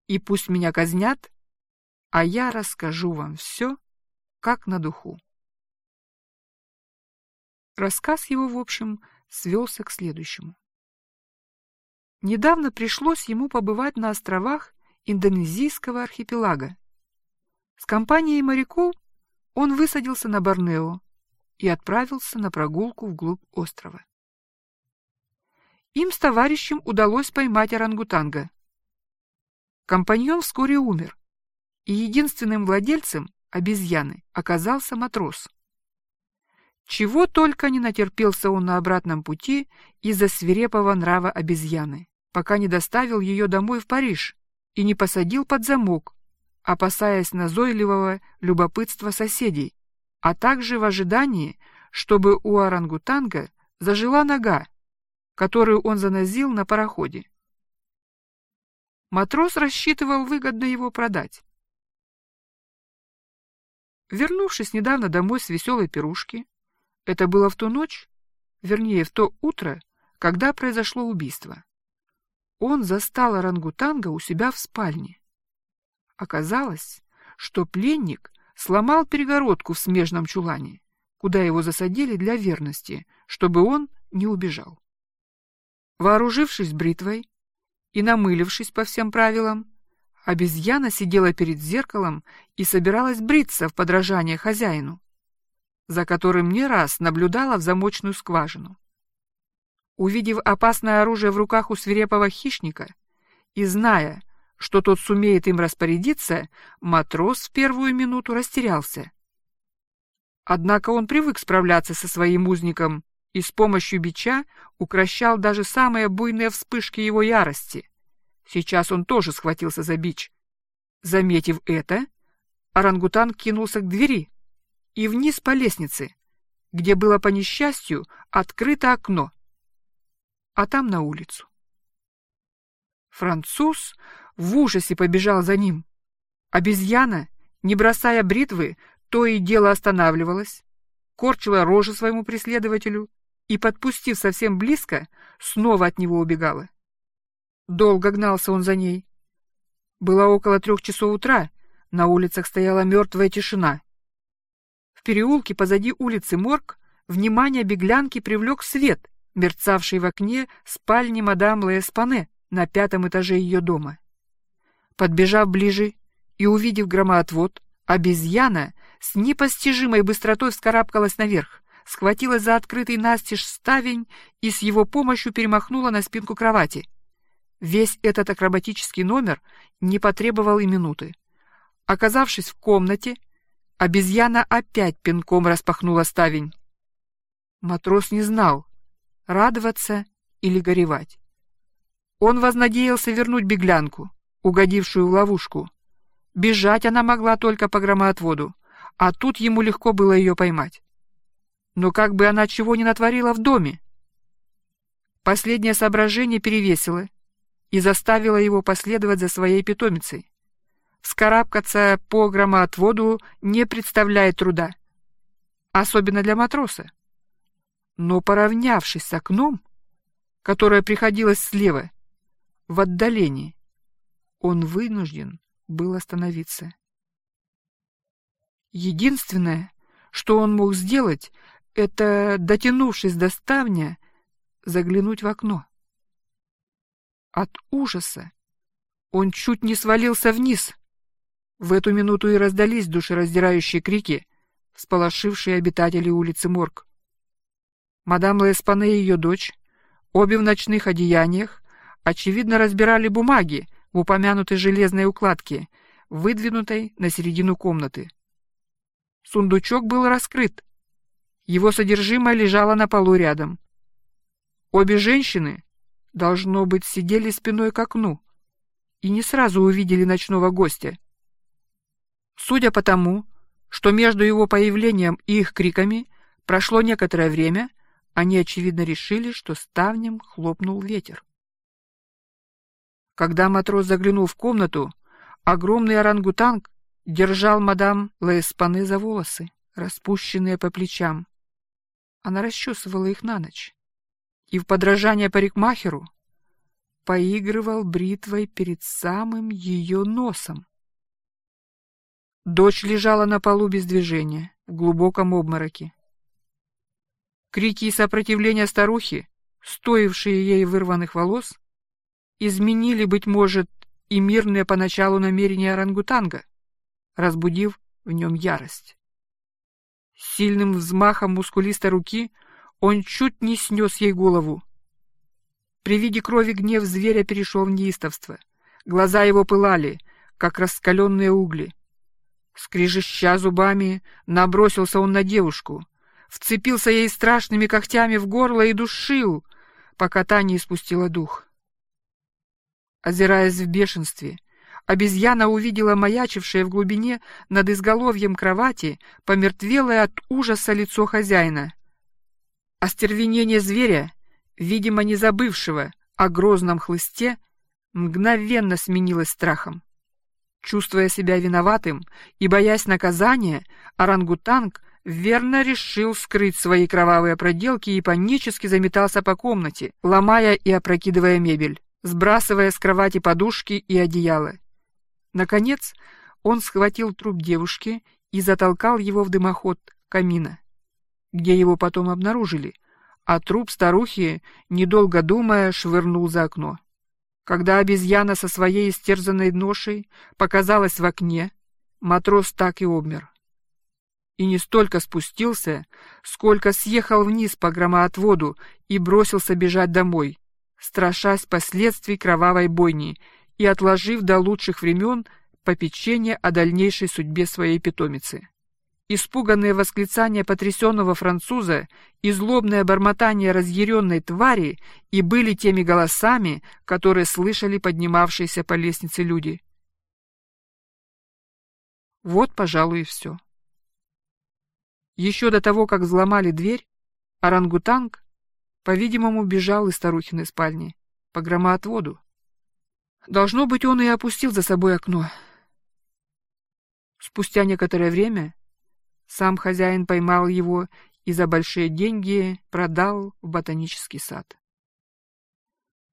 И пусть меня казнят, а я расскажу вам все, как на духу. Рассказ его, в общем, свелся к следующему. Недавно пришлось ему побывать на островах индонезийского архипелага. С компанией моряков он высадился на Борнео и отправился на прогулку вглубь острова. Им с товарищем удалось поймать орангутанга. Компаньон вскоре умер, и единственным владельцем обезьяны оказался матрос. Чего только не натерпелся он на обратном пути из-за свирепого нрава обезьяны, пока не доставил ее домой в Париж и не посадил под замок, опасаясь назойливого любопытства соседей, а также в ожидании, чтобы у орангутанга зажила нога, которую он занозил на пароходе. Матрос рассчитывал выгодно его продать. Вернувшись недавно домой с веселой пирушки, это было в ту ночь, вернее, в то утро, когда произошло убийство. Он застал орангутанга у себя в спальне. Оказалось, что пленник сломал перегородку в смежном чулане, куда его засадили для верности, чтобы он не убежал. Вооружившись бритвой и намылившись по всем правилам, обезьяна сидела перед зеркалом и собиралась бриться в подражание хозяину за которым не раз наблюдала в замочную скважину. Увидев опасное оружие в руках у свирепого хищника и зная, что тот сумеет им распорядиться, матрос в первую минуту растерялся. Однако он привык справляться со своим узником и с помощью бича укращал даже самые буйные вспышки его ярости. Сейчас он тоже схватился за бич. Заметив это, орангутан кинулся к двери, и вниз по лестнице, где было по несчастью открыто окно, а там на улицу. Француз в ужасе побежал за ним. Обезьяна, не бросая бритвы, то и дело останавливалась, корчила рожи своему преследователю и, подпустив совсем близко, снова от него убегала. Долго гнался он за ней. Было около трех часов утра, на улицах стояла мертвая тишина. В переулке позади улицы Морг внимание беглянки привлек свет, мерцавший в окне спальни мадам Леспане на пятом этаже ее дома. Подбежав ближе и увидев громоотвод, обезьяна с непостижимой быстротой вскарабкалась наверх, схватилась за открытый настежь ставень и с его помощью перемахнула на спинку кровати. Весь этот акробатический номер не потребовал и минуты. Оказавшись в комнате, Обезьяна опять пинком распахнула ставень. Матрос не знал, радоваться или горевать. Он вознадеялся вернуть беглянку, угодившую в ловушку. Бежать она могла только по громоотводу, а тут ему легко было ее поймать. Но как бы она чего не натворила в доме? Последнее соображение перевесило и заставило его последовать за своей питомицей. Вскарабкаться по громоотводу не представляет труда, особенно для матроса. Но поравнявшись с окном, которое приходилось слева, в отдалении, он вынужден был остановиться. Единственное, что он мог сделать, это, дотянувшись до ставня, заглянуть в окно. От ужаса он чуть не свалился вниз, в эту минуту и раздались душераздирающие крики, всполошившие обитателей улицы Морг. Мадам Леспане и ее дочь, обе в ночных одеяниях, очевидно разбирали бумаги в упомянутой железной укладке, выдвинутой на середину комнаты. Сундучок был раскрыт. Его содержимое лежало на полу рядом. Обе женщины, должно быть, сидели спиной к окну и не сразу увидели ночного гостя. Судя по тому, что между его появлением и их криками прошло некоторое время, они, очевидно, решили, что ставнем хлопнул ветер. Когда матрос заглянул в комнату, огромный орангутанг держал мадам Лаэспаны за волосы, распущенные по плечам. Она расчесывала их на ночь. И в подражание парикмахеру поигрывал бритвой перед самым ее носом. Дочь лежала на полу без движения, в глубоком обмороке. Крики и сопротивление старухи, стоившие ей вырванных волос, изменили, быть может, и мирные поначалу намерения орангутанга, разбудив в нем ярость. Сильным взмахом мускулистой руки он чуть не снес ей голову. При виде крови гнев зверя перешел в неистовство. Глаза его пылали, как раскаленные угли. Скрижища зубами, набросился он на девушку, вцепился ей страшными когтями в горло и душил, пока та не испустила дух. Озираясь в бешенстве, обезьяна увидела маячившее в глубине над изголовьем кровати помертвелое от ужаса лицо хозяина. Остервенение зверя, видимо, не забывшего о грозном хлысте, мгновенно сменилось страхом. Чувствуя себя виноватым и боясь наказания, орангутанг верно решил скрыть свои кровавые проделки и панически заметался по комнате, ломая и опрокидывая мебель, сбрасывая с кровати подушки и одеяло. Наконец он схватил труп девушки и затолкал его в дымоход камина, где его потом обнаружили, а труп старухи, недолго думая, швырнул за окно. Когда обезьяна со своей истерзанной ношей показалась в окне, матрос так и обмер. И не столько спустился, сколько съехал вниз по громоотводу и бросился бежать домой, страшась последствий кровавой бойни и отложив до лучших времен попечение о дальнейшей судьбе своей питомицы. Испуганные восклицания потрясенного француза и злобное бормотание разъяренной твари и были теми голосами, которые слышали поднимавшиеся по лестнице люди. Вот, пожалуй, и все. Еще до того, как взломали дверь, орангутанг, по-видимому, бежал из старухиной спальни по громоотводу. Должно быть, он и опустил за собой окно. Спустя некоторое время сам хозяин поймал его и за большие деньги продал в ботанический сад.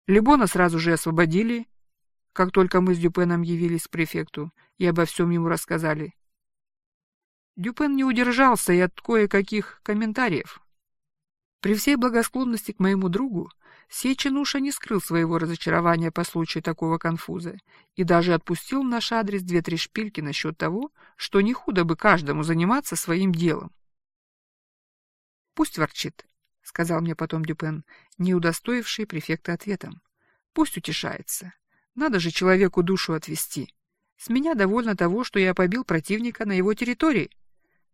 Лебона сразу же освободили, как только мы с Дюпеном явились к префекту и обо всем ему рассказали. Дюпен не удержался и от кое-каких комментариев. При всей благосклонности к моему другу Сей чинуша не скрыл своего разочарования по случаю такого конфуза и даже отпустил в наш адрес две-три шпильки насчет того, что не худо бы каждому заниматься своим делом. «Пусть ворчит», — сказал мне потом Дюпен, не удостоивший префекта ответом. «Пусть утешается. Надо же человеку душу отвести. С меня довольно того, что я побил противника на его территории.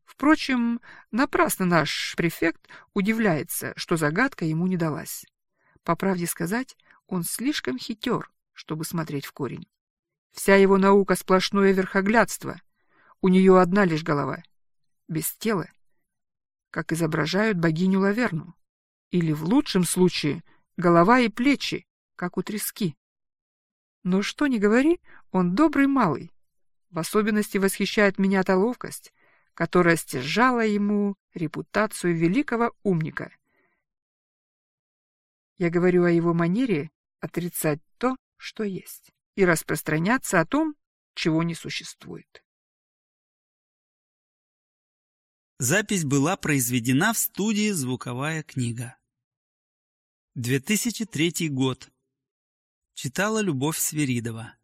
Впрочем, напрасно наш префект удивляется, что загадка ему не далась. По правде сказать, он слишком хитер, чтобы смотреть в корень. Вся его наука — сплошное верхоглядство. У нее одна лишь голова. Без тела. Как изображают богиню Лаверну. Или, в лучшем случае, голова и плечи, как у трески. Но что ни говори, он добрый малый. В особенности восхищает меня та ловкость, которая стяжала ему репутацию великого умника — я говорю о его манере отрицать то, что есть, и распространяться о том, чего не существует. Запись была произведена в студии «Звуковая книга». 2003 год. Читала Любовь Свиридова.